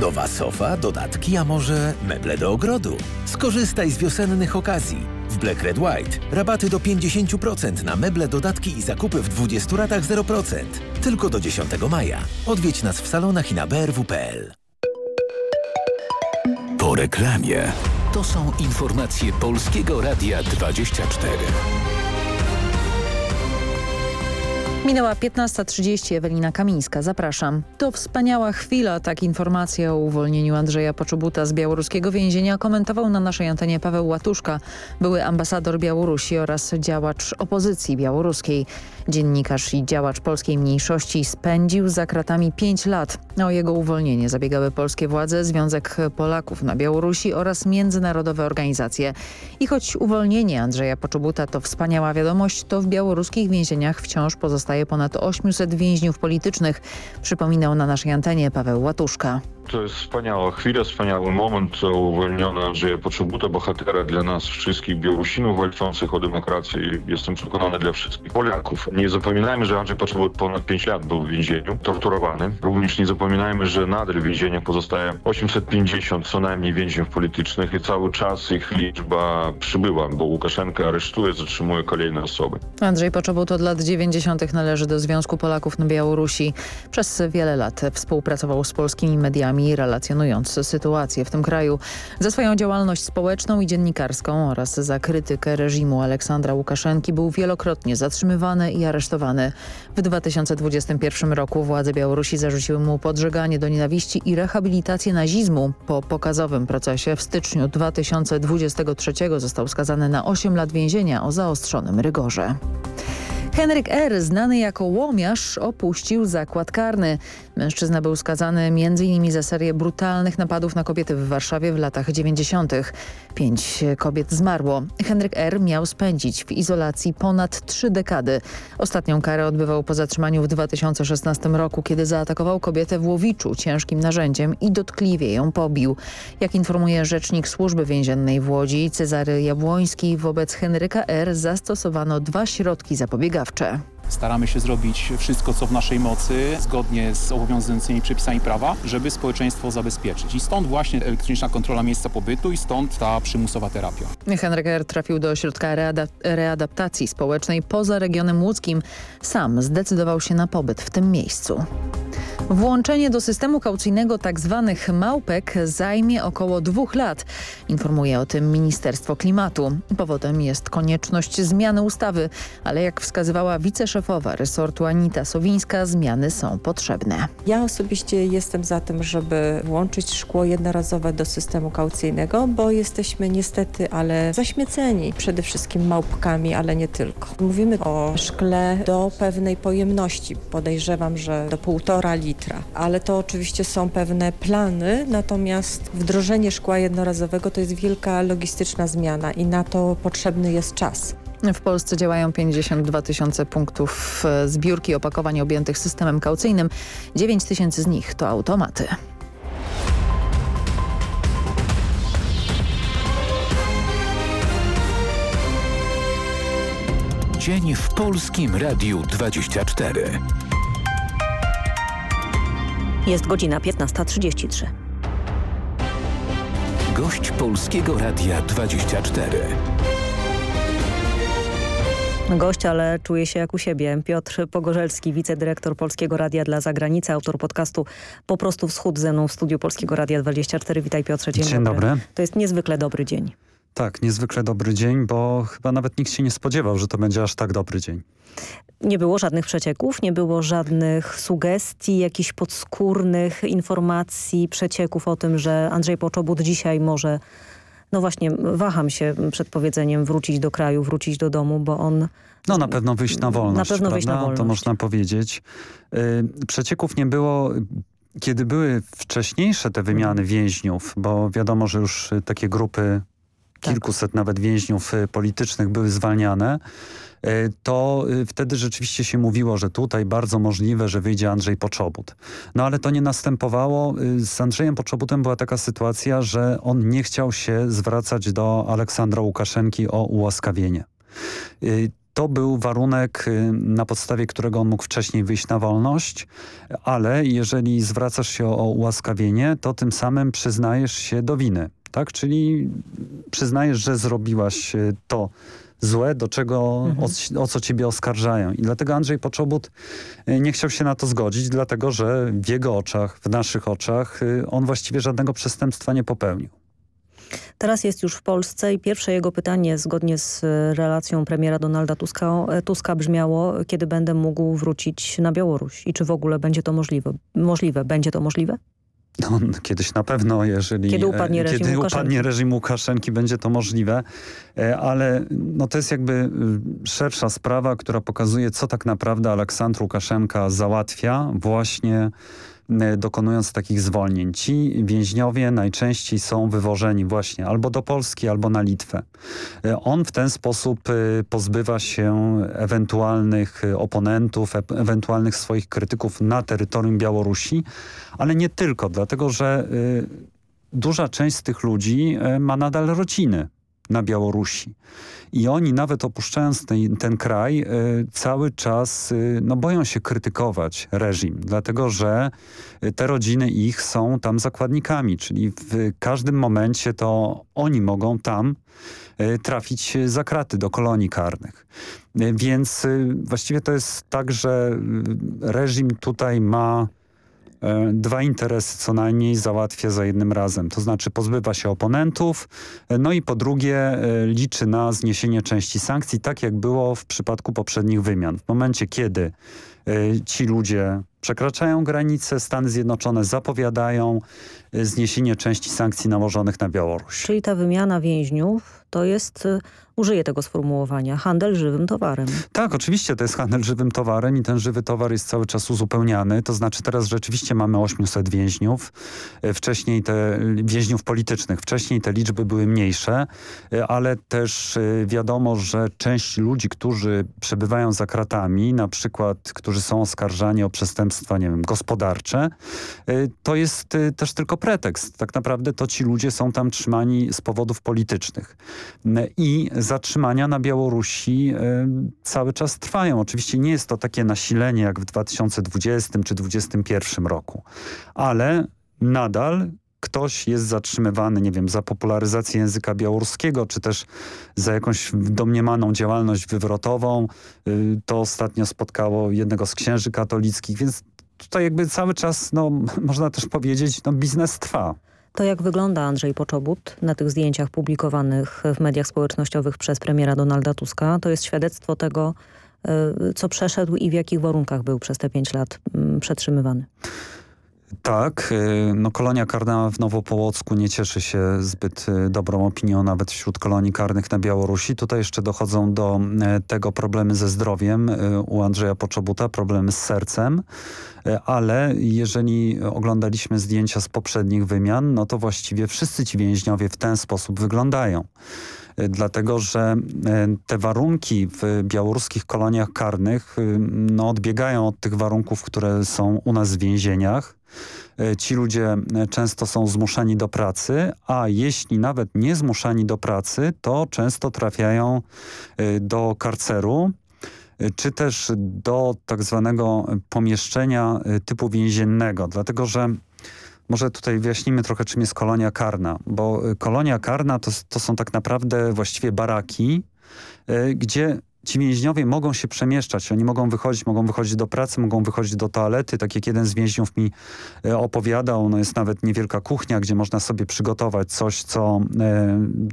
Nowa sofa, dodatki, a może meble do ogrodu? Skorzystaj z wiosennych okazji. W Black Red White rabaty do 50% na meble, dodatki i zakupy w 20 ratach 0%. Tylko do 10 maja. Odwiedź nas w salonach i na brw.pl. Po reklamie. To są informacje Polskiego Radia 24. Minęła 15.30, Ewelina Kamińska. Zapraszam. To wspaniała chwila. Tak informacja o uwolnieniu Andrzeja Poczobuta z białoruskiego więzienia komentował na naszej antenie Paweł Łatuszka, były ambasador Białorusi oraz działacz opozycji białoruskiej. Dziennikarz i działacz polskiej mniejszości spędził za kratami 5 lat. O jego uwolnienie zabiegały polskie władze, Związek Polaków na Białorusi oraz międzynarodowe organizacje. I choć uwolnienie Andrzeja Poczobuta to wspaniała wiadomość, to w białoruskich więzieniach wciąż pozostaje ponad 800 więźniów politycznych, przypominał na naszej antenie Paweł Łatuszka. To jest wspaniała chwila, wspaniały moment uwolniony Andrzeja Poczobuta, bohatera dla nas wszystkich Białorusinów walczących o demokrację jestem przekonany dla wszystkich Polaków. Nie zapominajmy, że Andrzej Poczobut ponad 5 lat był w więzieniu, torturowany. Również nie zapominajmy, że nadal w więzieniach pozostaje 850 co najmniej więźniów politycznych i cały czas ich liczba przybyła, bo Łukaszenka aresztuje, zatrzymuje kolejne osoby. Andrzej Poczobut od lat 90. należy do Związku Polaków na Białorusi. Przez wiele lat współpracował z polskimi mediami relacjonując sytuację w tym kraju. Za swoją działalność społeczną i dziennikarską oraz za krytykę reżimu Aleksandra Łukaszenki był wielokrotnie zatrzymywany i aresztowany. W 2021 roku władze Białorusi zarzuciły mu podżeganie do nienawiści i rehabilitację nazizmu. Po pokazowym procesie w styczniu 2023 został skazany na 8 lat więzienia o zaostrzonym rygorze. Henryk R., znany jako łomiarz, opuścił zakład karny. Mężczyzna był skazany m.in. za serię brutalnych napadów na kobiety w Warszawie w latach 90. Pięć kobiet zmarło. Henryk R. miał spędzić w izolacji ponad trzy dekady. Ostatnią karę odbywał po zatrzymaniu w 2016 roku, kiedy zaatakował kobietę w Łowiczu ciężkim narzędziem i dotkliwie ją pobił. Jak informuje rzecznik służby więziennej w Łodzi, Cezary Jabłoński, wobec Henryka R. zastosowano dwa środki zapobiegawcze. Staramy się zrobić wszystko, co w naszej mocy, zgodnie z obowiązującymi przepisami prawa, żeby społeczeństwo zabezpieczyć. I stąd właśnie elektroniczna kontrola miejsca pobytu i stąd ta przymusowa terapia. Henryk R. trafił do ośrodka readap readaptacji społecznej poza regionem łódzkim. Sam zdecydował się na pobyt w tym miejscu. Włączenie do systemu kaucyjnego tzw. Tak małpek zajmie około dwóch lat, informuje o tym Ministerstwo Klimatu. Powodem jest konieczność zmiany ustawy, ale jak wskazywała wiceszefowa resortu Anita Sowińska, zmiany są potrzebne. Ja osobiście jestem za tym, żeby włączyć szkło jednorazowe do systemu kaucyjnego, bo jesteśmy niestety, ale zaśmieceni przede wszystkim małpkami, ale nie tylko. Mówimy o szkle do pewnej pojemności, podejrzewam, że do półtora litra ale to oczywiście są pewne plany, natomiast wdrożenie szkła jednorazowego to jest wielka logistyczna zmiana i na to potrzebny jest czas. W Polsce działają 52 tysiące punktów e, zbiórki opakowań objętych systemem kaucyjnym. 9 tysięcy z nich to automaty. Dzień w Polskim Radiu 24. Jest godzina 15.33. Gość Polskiego Radia 24. Gość, ale czuje się jak u siebie. Piotr Pogorzelski, wicedyrektor Polskiego Radia dla Zagranicy, autor podcastu Po prostu Wschód ze mną w studiu Polskiego Radia 24. Witaj Piotrze, dzień, dzień dobry. dobry. To jest niezwykle dobry dzień. Tak, niezwykle dobry dzień, bo chyba nawet nikt się nie spodziewał, że to będzie aż tak dobry dzień. Nie było żadnych przecieków, nie było żadnych sugestii, jakichś podskórnych informacji, przecieków o tym, że Andrzej Poczobut dzisiaj może, no właśnie waham się przed powiedzeniem wrócić do kraju, wrócić do domu, bo on... No na pewno wyjść na wolność, Na pewno wyjść na wolność. To można powiedzieć. Yy, przecieków nie było kiedy były wcześniejsze te wymiany więźniów, bo wiadomo, że już takie grupy kilkuset nawet więźniów politycznych były zwalniane, E, to y, wtedy rzeczywiście się mówiło, że tutaj bardzo możliwe, że wyjdzie Andrzej Poczobut. No ale to nie następowało. Y, z Andrzejem Poczobutem była taka sytuacja, że on nie chciał się zwracać do Aleksandra Łukaszenki o ułaskawienie. Y, to był warunek, na podstawie którego on mógł wcześniej wyjść na wolność, ale jeżeli zwracasz się o ułaskawienie, to tym samym przyznajesz się do winy. Tak? Czyli przyznajesz, że zrobiłaś to, złe, do czego, mhm. o, o, co ciebie oskarżają. I dlatego Andrzej Poczobut y, nie chciał się na to zgodzić, dlatego że w jego oczach, w naszych oczach y, on właściwie żadnego przestępstwa nie popełnił. Teraz jest już w Polsce i pierwsze jego pytanie zgodnie z relacją premiera Donalda Tuska, Tuska brzmiało, kiedy będę mógł wrócić na Białoruś i czy w ogóle będzie to możliwe. możliwe. Będzie to możliwe? No, kiedyś na pewno, jeżeli kiedy upadnie, reżim, kiedy Łukaszenki. upadnie reżim Łukaszenki, będzie to możliwe, e, ale no, to jest jakby y, szersza sprawa, która pokazuje, co tak naprawdę Aleksandr Łukaszenka załatwia właśnie E, dokonując takich zwolnień. Ci więźniowie najczęściej są wywożeni właśnie albo do Polski, albo na Litwę. E, on w ten sposób e, pozbywa się ewentualnych oponentów, e ewentualnych swoich krytyków na terytorium Białorusi, ale nie tylko, dlatego że duża część z tych ludzi ma nadal rodziny na Białorusi. I oni nawet opuszczając ten, ten kraj y, cały czas y, no, boją się krytykować reżim, dlatego że y, te rodziny ich są tam zakładnikami, czyli w każdym momencie to oni mogą tam y, trafić za kraty do kolonii karnych. Więc właściwie to jest tak, że reżim tutaj ma E, dwa interesy co najmniej załatwia za jednym razem. To znaczy pozbywa się oponentów, e, no i po drugie e, liczy na zniesienie części sankcji, tak jak było w przypadku poprzednich wymian. W momencie, kiedy ci ludzie przekraczają granice, Stany Zjednoczone zapowiadają zniesienie części sankcji nałożonych na Białoruś. Czyli ta wymiana więźniów to jest użyję tego sformułowania, handel żywym towarem. Tak, oczywiście to jest handel żywym towarem i ten żywy towar jest cały czas uzupełniany. To znaczy teraz rzeczywiście mamy 800 więźniów, e, wcześniej te więźniów politycznych, wcześniej te liczby były mniejsze, e, ale też e, wiadomo, że część ludzi, którzy przebywają za kratami, na przykład, którzy są oskarżani o przestępstwa, nie wiem, gospodarcze, to jest też tylko pretekst. Tak naprawdę to ci ludzie są tam trzymani z powodów politycznych. I zatrzymania na Białorusi e, cały czas trwają. Oczywiście nie jest to takie nasilenie jak w 2020 czy 2021 roku, ale nadal ktoś jest zatrzymywany, nie wiem, za popularyzację języka białoruskiego, czy też za jakąś domniemaną działalność wywrotową. E, to ostatnio spotkało jednego z księży katolickich, więc tutaj jakby cały czas, no, można też powiedzieć, no, biznes trwa. To jak wygląda Andrzej Poczobut na tych zdjęciach publikowanych w mediach społecznościowych przez premiera Donalda Tuska, to jest świadectwo tego, e, co przeszedł i w jakich warunkach był przez te pięć lat mm, przetrzymywany. Tak, e, no kolonia karna w Nowopołocku nie cieszy się zbyt e, dobrą opinią nawet wśród kolonii karnych na Białorusi. Tutaj jeszcze dochodzą do tego problemy ze zdrowiem u Andrzeja Poczobuta, problemy z sercem. Ale jeżeli oglądaliśmy zdjęcia z poprzednich wymian, no to właściwie wszyscy ci więźniowie w ten sposób wyglądają dlatego że e, te warunki w białoruskich koloniach karnych no, odbiegają od tych warunków, które są u nas w więzieniach. Ci ludzie często są zmuszani do pracy, a jeśli nawet nie zmuszani do pracy, to często trafiają do karceru, czy też do tak zwanego pomieszczenia y, typu więziennego, dlatego że może tutaj wyjaśnimy trochę, czym jest kolonia karna, bo y, kolonia karna to, to są tak naprawdę właściwie baraki, y, gdzie ci więźniowie mogą się przemieszczać, oni mogą wychodzić, mogą wychodzić do pracy, mogą wychodzić do toalety, tak jak jeden z więźniów mi e, opowiadał, no jest nawet niewielka kuchnia, gdzie można sobie przygotować coś, co,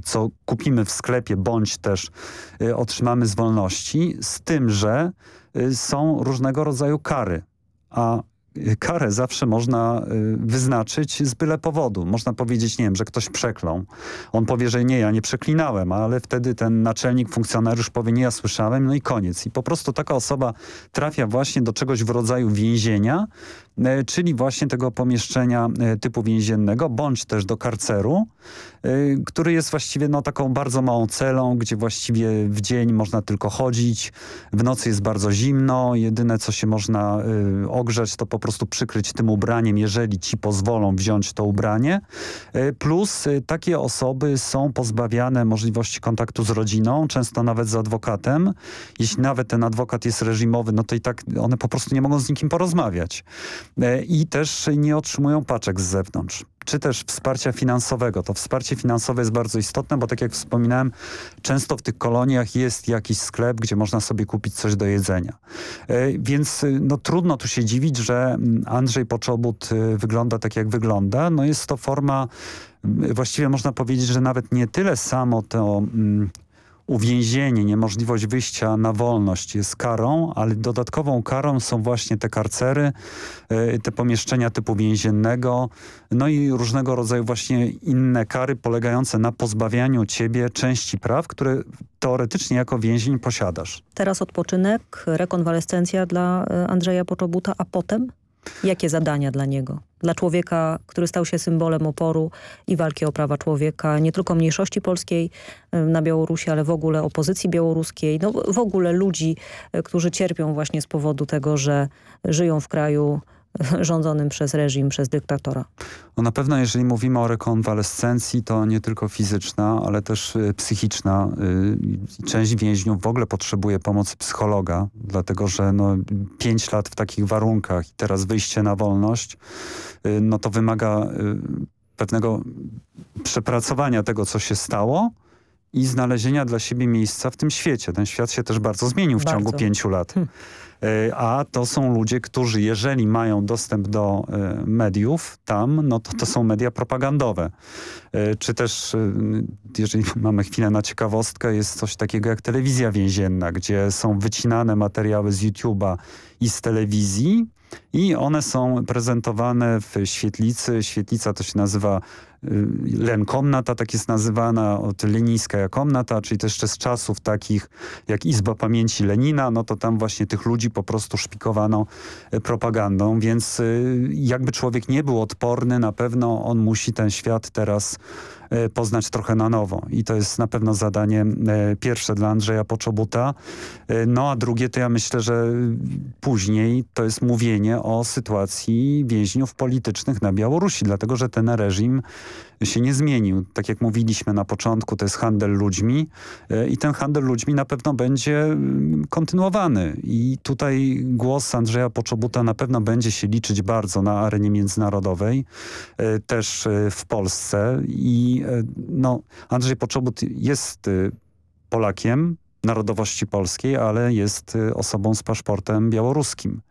co kupimy w sklepie, bądź też otrzymamy z wolności, z tym, że są różnego rodzaju kary, a karę zawsze można y, wyznaczyć z byle powodu. Można powiedzieć, nie wiem, że ktoś przeklął. On powie, że nie, ja nie przeklinałem, ale wtedy ten naczelnik, funkcjonariusz powie, nie, ja słyszałem, no i koniec. I po prostu taka osoba trafia właśnie do czegoś w rodzaju więzienia, czyli właśnie tego pomieszczenia e, typu więziennego, bądź też do karceru, e, który jest właściwie no, taką bardzo małą celą, gdzie właściwie w dzień można tylko chodzić, w nocy jest bardzo zimno, jedyne co się można ogrzeć to po prostu przykryć tym ubraniem, jeżeli ci pozwolą wziąć to ubranie. Plus takie osoby są pozbawiane możliwości kontaktu z rodziną, często nawet z adwokatem. Jeśli nawet ten adwokat jest reżimowy, no to i tak one po prostu nie mogą z nikim porozmawiać. E, I też nie otrzymują paczek z zewnątrz czy też wsparcia finansowego. To wsparcie finansowe jest bardzo istotne, bo tak jak wspominałem, często w tych koloniach jest jakiś sklep, gdzie można sobie kupić coś do jedzenia. E, więc no, trudno tu się dziwić, że Andrzej Poczobut e, wygląda tak, jak wygląda. No, jest to forma, właściwie można powiedzieć, że nawet nie tyle samo to uwięzienie, niemożliwość wyjścia na wolność jest karą, ale dodatkową karą są właśnie te karcery, e, te pomieszczenia typu więziennego, no i różnego rodzaju właśnie inne kary polegające na pozbawianiu ciebie części praw, które teoretycznie jako więzień posiadasz. Teraz odpoczynek, rekonwalescencja dla e, Andrzeja Poczobuta, a potem? Jakie zadania dla niego? Dla człowieka, który stał się symbolem oporu i walki o prawa człowieka, nie tylko mniejszości polskiej na Białorusi, ale w ogóle opozycji białoruskiej, no w ogóle ludzi, e, którzy cierpią właśnie z powodu tego, że żyją w kraju rządzonym przez reżim, przez dyktatora. No na pewno jeżeli mówimy o rekonwalescencji, to nie tylko fizyczna, ale też y, psychiczna. Y, część więźniów w ogóle potrzebuje pomocy psychologa, dlatego że no, pięć lat w takich warunkach i teraz wyjście na wolność, y, no to wymaga pewnego przepracowania tego, co się stało, i znalezienia dla siebie miejsca w tym świecie. Ten świat się też bardzo zmienił w bardzo. ciągu pięciu lat. Hm. E, a to są ludzie, którzy jeżeli mają dostęp do e, mediów tam, no to to są media propagandowe. E, czy też, jeżeli mamy chwilę na ciekawostkę, jest coś takiego jak telewizja więzienna, gdzie są wycinane materiały z YouTube'a i z telewizji i one są prezentowane w świetlicy. Świetlica to się nazywa Y, Len Komnata, tak jest nazywana, od Lenińska komnata, czyli też z czasów takich jak Izba Pamięci Lenina, no to tam właśnie tych ludzi po prostu szpikowano y, propagandą, więc y, jakby człowiek nie był odporny, na pewno on musi ten świat teraz poznać trochę na nowo. I to jest na pewno zadanie pierwsze dla Andrzeja Poczobuta. No a drugie to ja myślę, że później to jest mówienie o sytuacji więźniów politycznych na Białorusi, dlatego że ten reżim się nie zmienił. Tak jak mówiliśmy na początku, to jest handel ludźmi e, i ten handel ludźmi na pewno będzie mm, kontynuowany. I tutaj głos Andrzeja Poczobuta na pewno będzie się liczyć bardzo na arenie międzynarodowej, e, też e, w Polsce. I no, Andrzej Poczobut jest Polakiem, narodowości polskiej, ale jest y, osobą z paszportem białoruskim.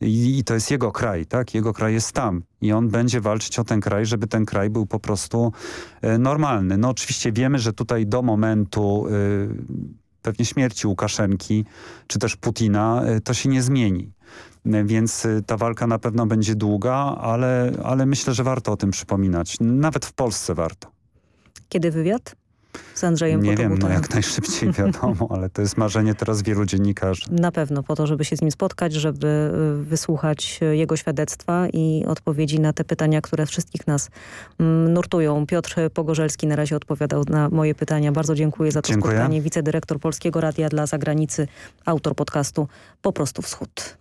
I, I, to jest jego kraj, tak? Jego kraj jest tam. I on będzie walczyć o ten kraj, żeby ten kraj był po prostu y, normalny. No oczywiście wiemy, że tutaj do momentu y, pewnie śmierci Łukaszenki, czy też Putina, to się nie zmieni. Więc ta walka na pewno będzie długa, ale, ale myślę, że warto o tym przypominać. Nawet w Polsce warto. Kiedy wywiad? Z Andrzejem Nie wiem, no jak najszybciej wiadomo, ale to jest marzenie teraz wielu dziennikarzy. Na pewno, po to, żeby się z nim spotkać, żeby y, wysłuchać y, jego świadectwa i odpowiedzi na te pytania, które wszystkich nas mm, nurtują. Piotr Pogorzelski na razie odpowiadał na moje pytania. Bardzo dziękuję za to dziękuję. spotkanie. Wicedyrektor Polskiego Radia dla Zagranicy, autor podcastu Po prostu Wschód.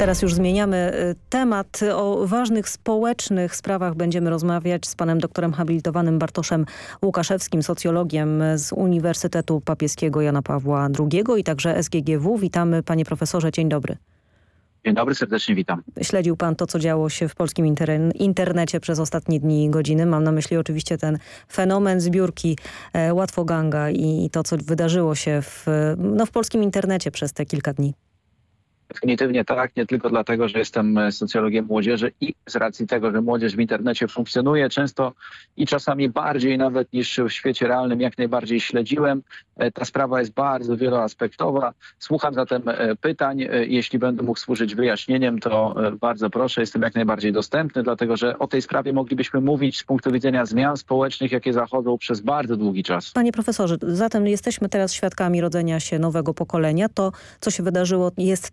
Teraz już zmieniamy y, temat. O ważnych społecznych sprawach będziemy rozmawiać z panem doktorem habilitowanym Bartoszem Łukaszewskim, socjologiem z Uniwersytetu Papieskiego Jana Pawła II i także SGGW. Witamy panie profesorze, dzień dobry. Dzień dobry, serdecznie witam. Śledził pan to, co działo się w polskim internecie przez ostatnie dni i godziny. Mam na myśli oczywiście ten fenomen zbiórki e, Łatwoganga i to, co wydarzyło się w, no, w polskim internecie przez te kilka dni. Definitywnie tak, nie tylko dlatego, że jestem socjologiem młodzieży i z racji tego, że młodzież w internecie funkcjonuje często i czasami bardziej nawet niż w świecie realnym, jak najbardziej śledziłem. E, ta sprawa jest bardzo wieloaspektowa. Słucham zatem e, pytań. E, jeśli będę mógł służyć wyjaśnieniem, to bardzo proszę. Jestem jak najbardziej dostępny, dlatego że o tej sprawie moglibyśmy mówić z punktu widzenia zmian społecznych, jakie zachodzą przez bardzo długi czas. Panie profesorze, zatem jesteśmy teraz świadkami rodzenia się nowego pokolenia. To, co się wydarzyło jest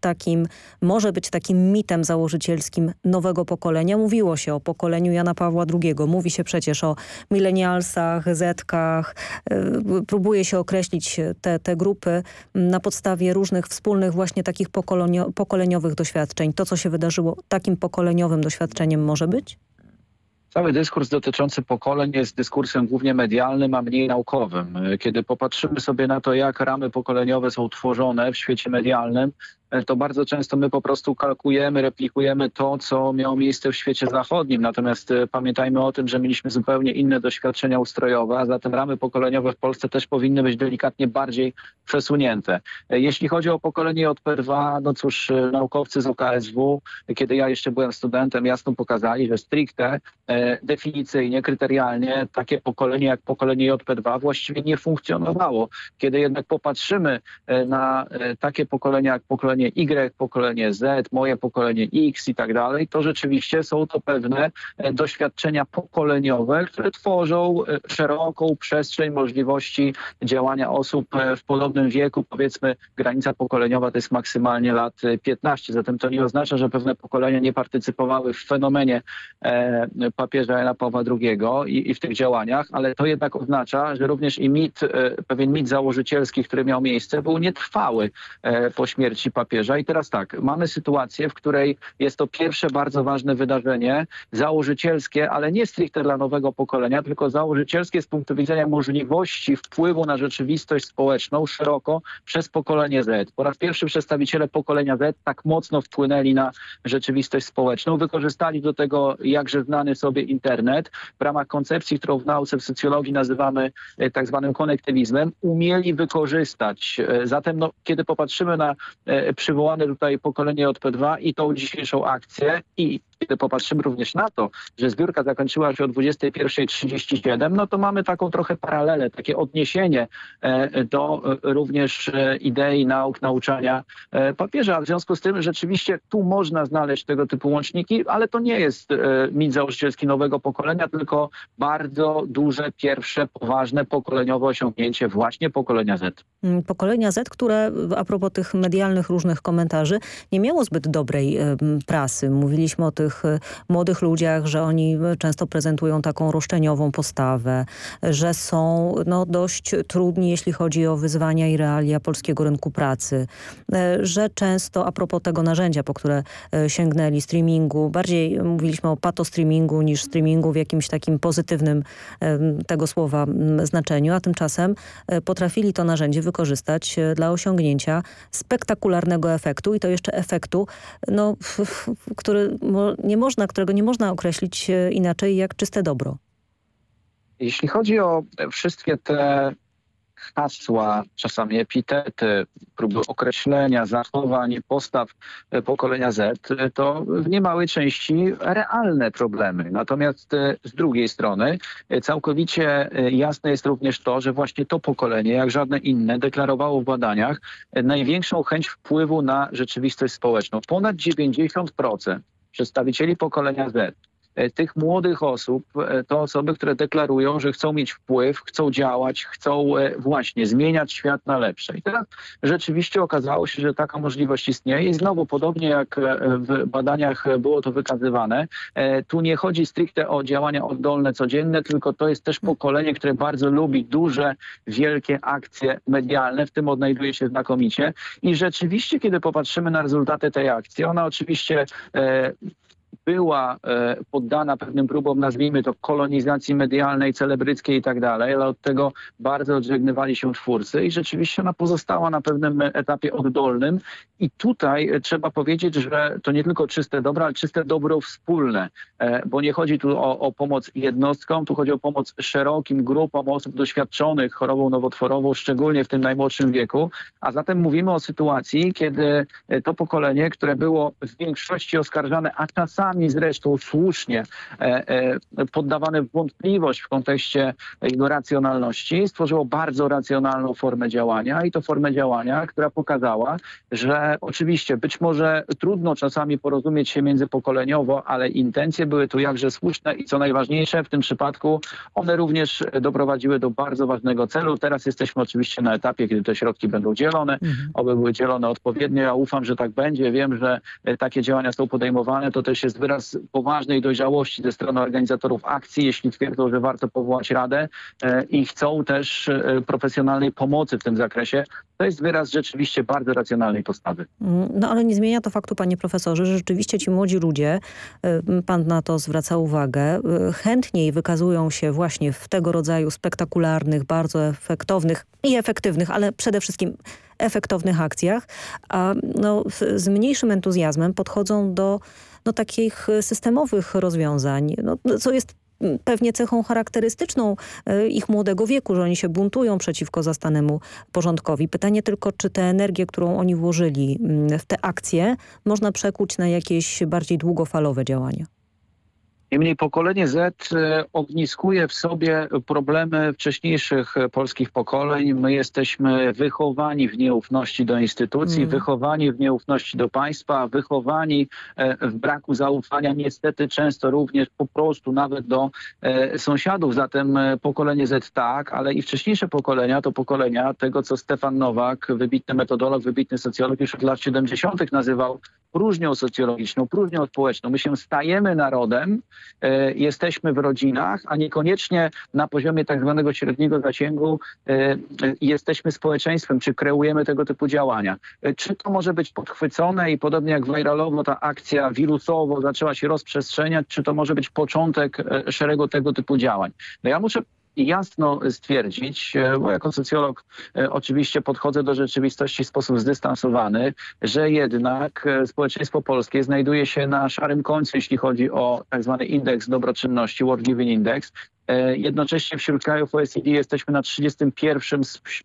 może być takim mitem założycielskim nowego pokolenia. Mówiło się o pokoleniu Jana Pawła II. Mówi się przecież o milenialsach, zetkach. Próbuje się określić te, te grupy na podstawie różnych wspólnych właśnie takich pokoleniowych doświadczeń. To, co się wydarzyło, takim pokoleniowym doświadczeniem może być? Cały dyskurs dotyczący pokoleń jest dyskursem głównie medialnym, a mniej naukowym. Kiedy popatrzymy sobie na to, jak ramy pokoleniowe są tworzone w świecie medialnym, to bardzo często my po prostu kalkujemy, replikujemy to, co miało miejsce w świecie zachodnim. Natomiast e, pamiętajmy o tym, że mieliśmy zupełnie inne doświadczenia ustrojowe, a zatem ramy pokoleniowe w Polsce też powinny być delikatnie bardziej przesunięte. E, jeśli chodzi o pokolenie JP2, no cóż, naukowcy z OKSW, kiedy ja jeszcze byłem studentem, jasno pokazali, że stricte, definicyjnie, kryterialnie takie pokolenie jak pokolenie JP2 właściwie nie funkcjonowało. Kiedy jednak popatrzymy na takie pokolenia jak pokolenie pokolenie Y, pokolenie Z, moje pokolenie X i tak dalej, to rzeczywiście są to pewne e, doświadczenia pokoleniowe, które tworzą e, szeroką przestrzeń możliwości działania osób e, w podobnym wieku. Powiedzmy, granica pokoleniowa to jest maksymalnie lat 15. Zatem to nie oznacza, że pewne pokolenia nie partycypowały w fenomenie papieża Jana Pawła II i, i w tych działaniach, ale to jednak oznacza, że również i mit, pewien mit założycielski, który miał miejsce, był nietrwały po śmierci papieża papieża. I teraz tak, mamy sytuację, w której jest to pierwsze bardzo ważne wydarzenie, założycielskie, ale nie stricte dla nowego pokolenia, tylko założycielskie z punktu widzenia możliwości wpływu na rzeczywistość społeczną szeroko przez pokolenie Z. Po raz pierwszy przedstawiciele pokolenia Z tak mocno wpłynęli na rzeczywistość społeczną, wykorzystali do tego jakże znany sobie internet w ramach koncepcji, którą w nauce, w socjologii nazywamy e, tak zwanym konektywizmem, umieli wykorzystać. E, zatem no, kiedy popatrzymy na e, przywołane tutaj pokolenie JP2 i tą dzisiejszą akcję i kiedy popatrzymy również na to, że zbiórka zakończyła się o 21.37, no to mamy taką trochę paralelę, takie odniesienie e, do e, również e, idei nauk, nauczania papieża. W związku z tym rzeczywiście tu można znaleźć tego typu łączniki, ale to nie jest mit założycielski nowego pokolenia, tylko bardzo duże, pierwsze, poważne pokoleniowe osiągnięcie właśnie pokolenia Z. Mm, pokolenia Z, które a propos tych medialnych różnych komentarzy nie miało zbyt dobrej prasy. Mówiliśmy o tych e, młodych ludziach, że oni e, często prezentują taką roszczeniową postawę, że są no, dość trudni, jeśli chodzi o wyzwania i realia polskiego rynku pracy, e, że często a propos tego narzędzia, po które sięgnęli, streamingu, bardziej mówiliśmy o patostreamingu niż streamingu w jakimś takim pozytywnym tego słowa znaczeniu, a tymczasem potrafili to narzędzie wykorzystać dla osiągnięcia spektakularnego efektu i to jeszcze efektu, no, który nie można, którego nie można określić e, inaczej jak czyste dobro. Jeśli chodzi o wszystkie te hasła, czasami epitety, próby określenia zachowań, postaw e, pokolenia Z, to w niemałej części realne problemy. Natomiast e, z drugiej strony całkowicie jasne jest również to, że właśnie to pokolenie, jak żadne inne, deklarowało w badaniach największą chęć wpływu na rzeczywistość społeczną. Ponad 90% przedstawicieli pokolenia Z, tych młodych osób e, to osoby, które deklarują, że chcą mieć wpływ, chcą działać, chcą e, właśnie zmieniać świat na lepsze. I teraz rzeczywiście okazało się, że taka możliwość istnieje. I znowu podobnie jak w badaniach było to wykazywane, tu nie chodzi stricte o działania oddolne codzienne, tylko to jest też pokolenie, które bardzo lubi duże, wielkie akcje medialne, w tym odnajduje się znakomicie. I rzeczywiście, kiedy popatrzymy na rezultaty tej akcji, ona oczywiście była e, poddana pewnym próbom, nazwijmy to kolonizacji medialnej, celebryckiej i tak dalej, ale od tego bardzo odżegnywali się twórcy i rzeczywiście ona pozostała na pewnym etapie oddolnym. I tutaj trzeba powiedzieć, że to nie tylko czyste dobro, ale czyste dobro wspólne, bo nie chodzi tu o, o pomoc jednostkom, tu chodzi o pomoc szerokim grupom osób doświadczonych chorobą nowotworową, szczególnie w tym najmłodszym wieku, a zatem mówimy o sytuacji, kiedy to pokolenie, które było w większości oskarżane, a czasami zresztą słusznie e, e, poddawane w wątpliwość w kontekście jego racjonalności, stworzyło bardzo racjonalną formę działania i to formę działania, która pokazała, że oczywiście być może trudno czasami porozumieć się międzypokoleniowo, ale intencje były tu jakże słuszne i co najważniejsze w tym przypadku one również doprowadziły do bardzo ważnego celu. Teraz jesteśmy oczywiście na etapie, kiedy te środki będą dzielone, mhm. oby były dzielone odpowiednio. Ja ufam, że tak będzie. Wiem, że takie działania są podejmowane. To też jest wyraz poważnej dojrzałości ze strony organizatorów akcji, jeśli twierdzą, że warto powołać radę e, i chcą też e, profesjonalnej pomocy w tym zakresie. To jest wyraz rzeczywiście bardzo racjonalnej postawy. Mm, no ale nie zmienia to faktu, panie profesorze, że rzeczywiście ci młodzi ludzie, e, pan na to zwraca uwagę, chętniej wykazują się właśnie w tego rodzaju spektakularnych, bardzo efektownych i efektywnych, ale przede wszystkim efektownych akcjach, a no, z mniejszym entuzjazmem podchodzą do no, takich systemowych rozwiązań, no, co jest pewnie cechą charakterystyczną e, ich młodego wieku, że oni się buntują przeciwko zastanemu porządkowi. Pytanie tylko, czy tę energię, którą oni włożyli w te akcje, można przekuć na jakieś bardziej długofalowe działania. Niemniej pokolenie Z e, ogniskuje w sobie problemy wcześniejszych e, polskich pokoleń. My jesteśmy wychowani w nieufności do instytucji, mm. wychowani w nieufności do państwa, wychowani e, w braku zaufania, niestety często również po prostu nawet do sąsiadów. Zatem pokolenie Z tak, ale i wcześniejsze pokolenia to pokolenia tego, co Stefan Nowak, wybitny metodolog, wybitny socjolog już od lat 70. nazywał próżnią socjologiczną, próżnią społeczną. My się stajemy narodem, e, jesteśmy w rodzinach, a niekoniecznie na poziomie tak zwanego średniego zasięgu e, e, jesteśmy społeczeństwem, czy kreujemy tego typu działania. Czy to może być podchwycone i podobnie jak viralowo ta akcja wirusowo zaczęła się rozprzestrzeniać, czy to może być początek szeregu tego typu działań. No ja muszę jasno stwierdzić, e, bo jako socjolog e, oczywiście podchodzę do rzeczywistości w sposób zdystansowany, że jednak e, społeczeństwo polskie znajduje się na szarym końcu, jeśli chodzi o tak zwany indeks dobroczynności, World Giving Index. Jednocześnie wśród krajów OECD jesteśmy na 31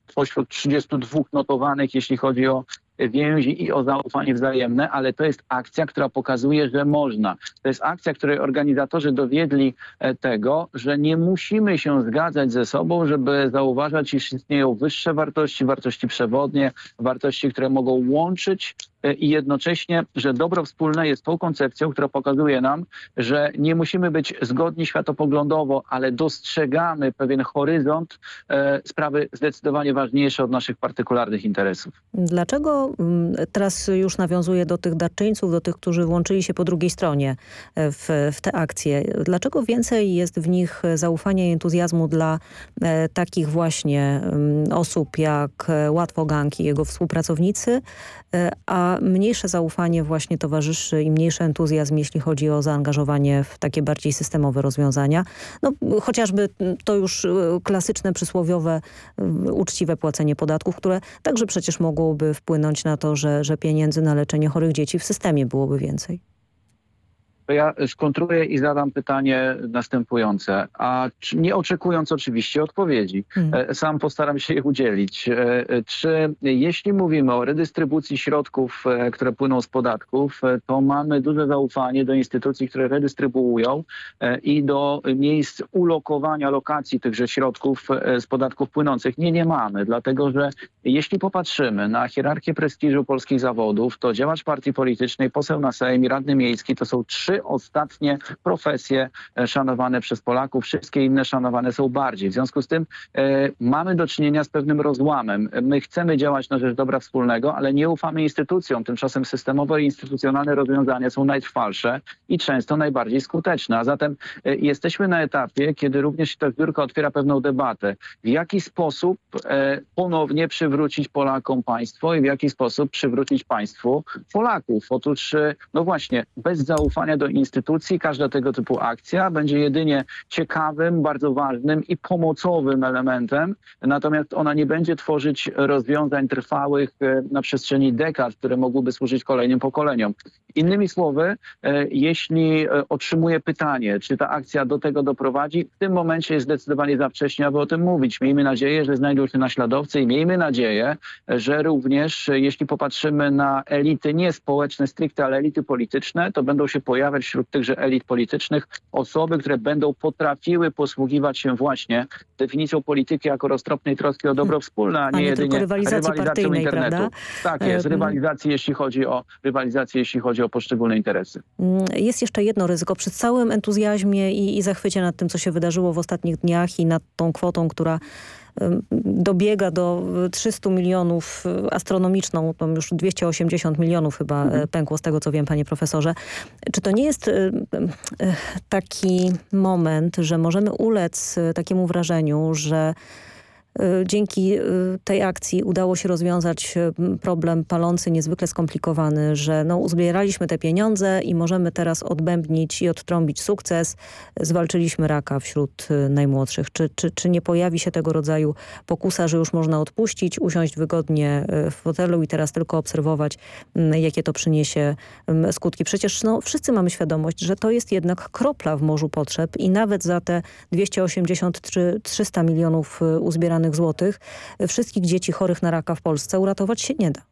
spośród 32 notowanych, jeśli chodzi o więzi i o zaufanie wzajemne, ale to jest akcja, która pokazuje, że można. To jest akcja, której organizatorzy dowiedli e, tego, że nie musimy się zgadzać ze sobą, żeby zauważać, iż istnieją wyższe wartości, wartości przewodnie, wartości, które mogą łączyć i jednocześnie, że dobro wspólne jest tą koncepcją, która pokazuje nam, że nie musimy być zgodni światopoglądowo, ale dostrzegamy pewien horyzont, e, sprawy zdecydowanie ważniejsze od naszych partykularnych interesów. Dlaczego Mm, teraz już nawiązuję do tych darczyńców, do tych, którzy włączyli się po drugiej stronie e, w, w te akcje. Dlaczego więcej jest w nich zaufania i entuzjazmu dla e, takich właśnie mm, osób jak e, Łatwo Gang i jego współpracownicy, a mniejsze zaufanie właśnie towarzyszy i mniejszy entuzjazm, jeśli chodzi o zaangażowanie w takie bardziej systemowe rozwiązania. No, chociażby to już klasyczne, przysłowiowe, uczciwe płacenie podatków, które także przecież mogłoby wpłynąć na to, że, że pieniędzy na leczenie chorych dzieci w systemie byłoby więcej? To ja skontruję i zadam pytanie następujące, a nie oczekując oczywiście odpowiedzi. Hmm. Sam postaram się je udzielić. E, e, czy jeśli mówimy o redystrybucji środków, które płyną z podatków, to mamy duże zaufanie do instytucji, które redystrybuują i do miejsc ulokowania lokacji tychże środków z podatków płynących? Nie, nie mamy, dlatego że jeśli popatrzymy na hierarchię prestiżu polskich zawodów, to działacz partii politycznej, poseł na Sejm i radny miejski to są trzy ostatnie profesje e, szanowane przez Polaków. Wszystkie inne szanowane są bardziej. W związku z tym e, mamy do czynienia z pewnym rozłamem. My chcemy działać na rzecz dobra wspólnego, ale nie ufamy instytucjom. Tymczasem systemowe i instytucjonalne rozwiązania są najtrwalsze i często najbardziej skuteczne. A zatem e, jesteśmy na etapie, kiedy również ta zbiórka otwiera pewną debatę. W jaki sposób e, ponownie przywrócić Polakom państwo i w jaki sposób przywrócić państwu Polaków? Otóż, e, no właśnie, bez zaufania do do instytucji, każda tego typu akcja będzie jedynie ciekawym, bardzo ważnym i pomocowym elementem, natomiast ona nie będzie tworzyć rozwiązań trwałych e, na przestrzeni dekad, które mogłyby służyć kolejnym pokoleniom. Innymi słowy, e, jeśli e, otrzymuję pytanie, czy ta akcja do tego doprowadzi, w tym momencie jest zdecydowanie za wcześnie, aby o tym mówić. Miejmy nadzieję, że znajdą się naśladowcy i miejmy nadzieję, że również jeśli popatrzymy na elity nie społeczne stricte, ale elity polityczne, to będą się pojawiać wśród tychże elit politycznych osoby, które będą potrafiły posługiwać się właśnie definicją polityki jako roztropnej troski o dobro wspólne, a nie, A nie jedynie rywalizacji rywalizacją internetu. prawda? Tak jest, E, rywalizacji jeśli chodzi o rywalizację, jeśli chodzi o poszczególne interesy. Mm, Jest jeszcze jedno ryzyko. Przy całym entuzjazmie i, i zachwycie nad tym, co się wydarzyło w ostatnich dniach i nad tą kwotą, która dobiega do y, 300 milionów y, astronomiczną, to już 280 milionów chyba Mhm. y, pękło z tego, co wiem, panie profesorze. Czy to nie jest taki moment, że możemy ulec takiemu wrażeniu, że Dzięki y, tej akcji udało się rozwiązać y, problem palący, niezwykle skomplikowany, że no, uzbieraliśmy te pieniądze i możemy teraz odbębnić i odtrąbić sukces. Zwalczyliśmy raka wśród y, najmłodszych. Czy, czy, czy nie pojawi się tego rodzaju pokusa, że już można odpuścić, usiąść wygodnie y, w fotelu i teraz tylko obserwować, mm, jakie to przyniesie mm, skutki? Przecież no, wszyscy mamy świadomość, że to jest jednak kropla w morzu potrzeb i nawet za te 283-300 milionów y, uzbieranych wszystkich dzieci chorych na raka w Polsce uratować się nie da.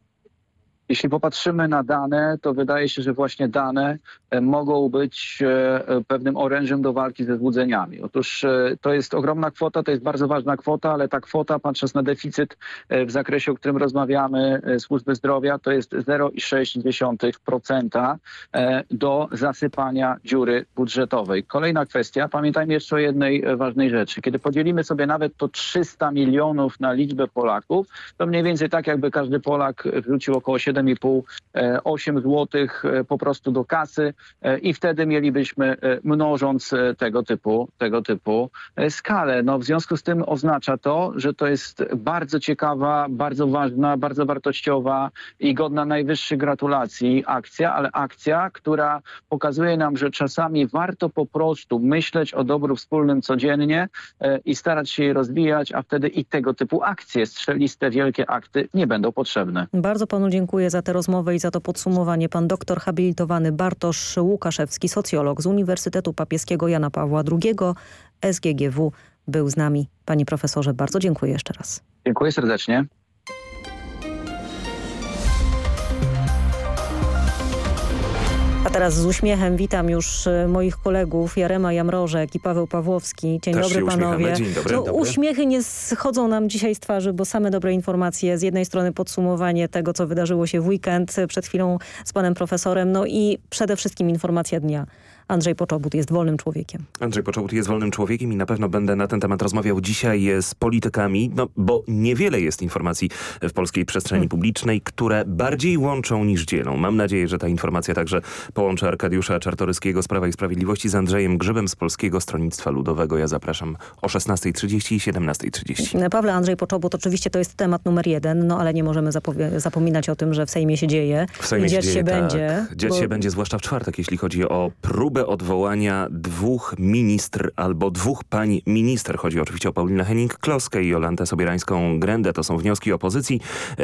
Jeśli popatrzymy na dane, to wydaje się, że właśnie dane e, mogą być e, e, pewnym orężem do walki ze złudzeniami. Otóż to jest ogromna kwota, to jest bardzo ważna kwota, ale ta kwota, patrząc na deficyt w zakresie, o którym rozmawiamy, służby zdrowia, to jest 0,6% e, do zasypania dziury budżetowej. Kolejna kwestia, pamiętajmy jeszcze o jednej ważnej rzeczy. Kiedy podzielimy sobie nawet to 300 milionów na liczbę Polaków, to mniej więcej tak, jakby każdy Polak wrzucił około 7,5-8 złotych e, po prostu do kasy e, i wtedy mielibyśmy, e, mnożąc e, tego typu, tego typu skalę. No, w związku z tym oznacza to, że to jest bardzo ciekawa, bardzo ważna, bardzo wartościowa i godna najwyższych gratulacji akcja, ale akcja, która pokazuje nam, że czasami warto po prostu myśleć o dobru wspólnym codziennie i starać się je rozwijać, a wtedy i tego typu akcje, strzeliste, wielkie akty nie będą potrzebne. Bardzo panu dziękuję za tę rozmowę i za to podsumowanie. Pan doktor habilitowany Bartosz Łukaszewski, socjolog z Uniwersytetu Papieskiego Jana Pawła II, SGGW, był z nami. Panie profesorze, bardzo dziękuję jeszcze raz. Dziękuję serdecznie. Teraz z uśmiechem witam już e, moich kolegów Jarema Jamrożek i Paweł Pawłowski. Dzień Też dobry panowie. Dzień dobry, no, dobry. Uśmiechy nie schodzą nam dzisiaj z twarzy, bo same dobre informacje. Z jednej strony podsumowanie tego, co wydarzyło się w weekend przed chwilą z panem profesorem, no i przede wszystkim informacja dnia. Andrzej Poczobut jest wolnym człowiekiem. Andrzej Poczobut jest wolnym człowiekiem i na pewno będę na ten temat rozmawiał dzisiaj z politykami, no bo niewiele jest informacji w polskiej przestrzeni publicznej, które bardziej łączą niż dzielą. Mam nadzieję, że ta informacja także połączy Arkadiusza Czartoryskiego z Prawa i Sprawiedliwości z Andrzejem Grzybem z Polskiego Stronnictwa Ludowego. Ja zapraszam o 16.30 i 17.30. Pawle Andrzej Poczobut, oczywiście to jest temat numer jeden, no ale nie możemy zapominać o tym, że w Sejmie się dzieje. W Sejmie I dziać dzieje, się tak. będzie. Dziać bo- się będzie zwłaszcza w czwartek, jeśli chodzi o próbę odwołania dwóch ministr albo dwóch pań minister. Chodzi oczywiście o Paulinę Henning-Kloskę i Jolantę Sobierańską-Grendę. To są wnioski opozycji. E,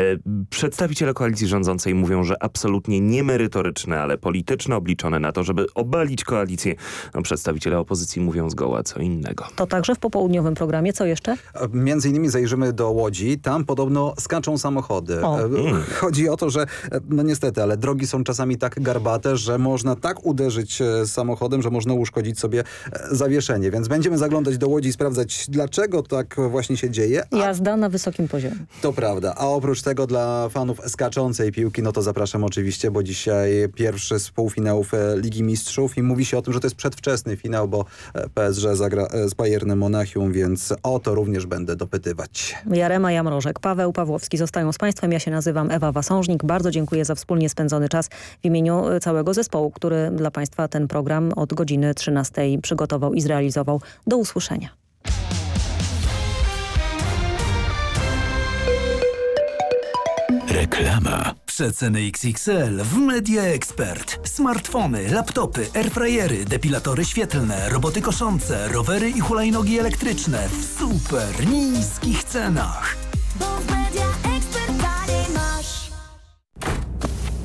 przedstawiciele koalicji rządzącej mówią, że absolutnie niemerytoryczne, ale polityczne, obliczone na to, żeby obalić koalicję. No, przedstawiciele opozycji mówią zgoła co innego. To także w popołudniowym programie. Co jeszcze? Między innymi zajrzymy do Łodzi. Tam podobno skaczą samochody. O. E, Mm. Chodzi o to, że e, no niestety, ale drogi są czasami tak garbate, że można tak uderzyć e, samochodem, że można uszkodzić sobie e, zawieszenie. Więc będziemy zaglądać do Łodzi i sprawdzać, dlaczego tak właśnie się dzieje. Jazda na wysokim poziomie. To prawda. A oprócz tego dla fanów skaczącej piłki, no to zapraszam oczywiście, bo dzisiaj pierwszy z półfinałów e, Ligi Mistrzów i mówi się o tym, że to jest przedwczesny finał, bo e, PSG zagra z Bayernem Monachium, więc o to również będę dopytywać. Jarema Jamrożek, Paweł Pawłowski zostają z Państwem. Ja się nazywam Ewa Wasążnik. Bardzo dziękuję za wspólnie spędzony czas w imieniu całego zespołu, który dla Państwa ten program od godziny 13 przygotował i zrealizował. Do usłyszenia. Reklama. W Najniższe ceny XXL w Media Expert. Smartfony, laptopy, airfryery, depilatory świetlne, roboty koszące, rowery i hulajnogi elektryczne w super niskich cenach.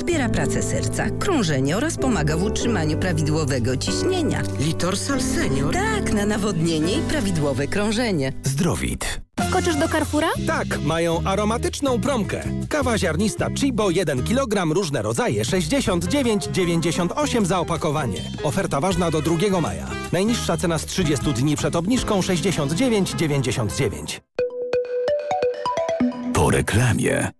wspiera pracę serca, krążenie oraz pomaga w utrzymaniu prawidłowego ciśnienia. Litorsal Senior? Tak, na nawodnienie i prawidłowe krążenie. Zdrowit. Skoczysz do Carrefoura? Tak, mają aromatyczną promkę. Kawa ziarnista Chibo 1 kg, różne rodzaje, 69,98 za opakowanie. Oferta ważna do 2 maja. Najniższa cena z 30 dni przed obniżką 69,99. Po reklamie.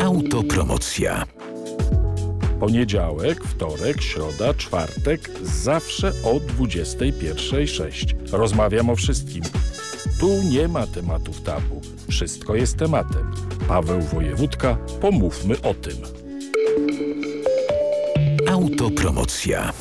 Autopromocja. Poniedziałek, wtorek, środa, czwartek, zawsze o 21.06. Rozmawiam o wszystkim. Tu nie ma tematów tabu. Wszystko jest tematem. Paweł Wojewódka, pomówmy o tym. Autopromocja.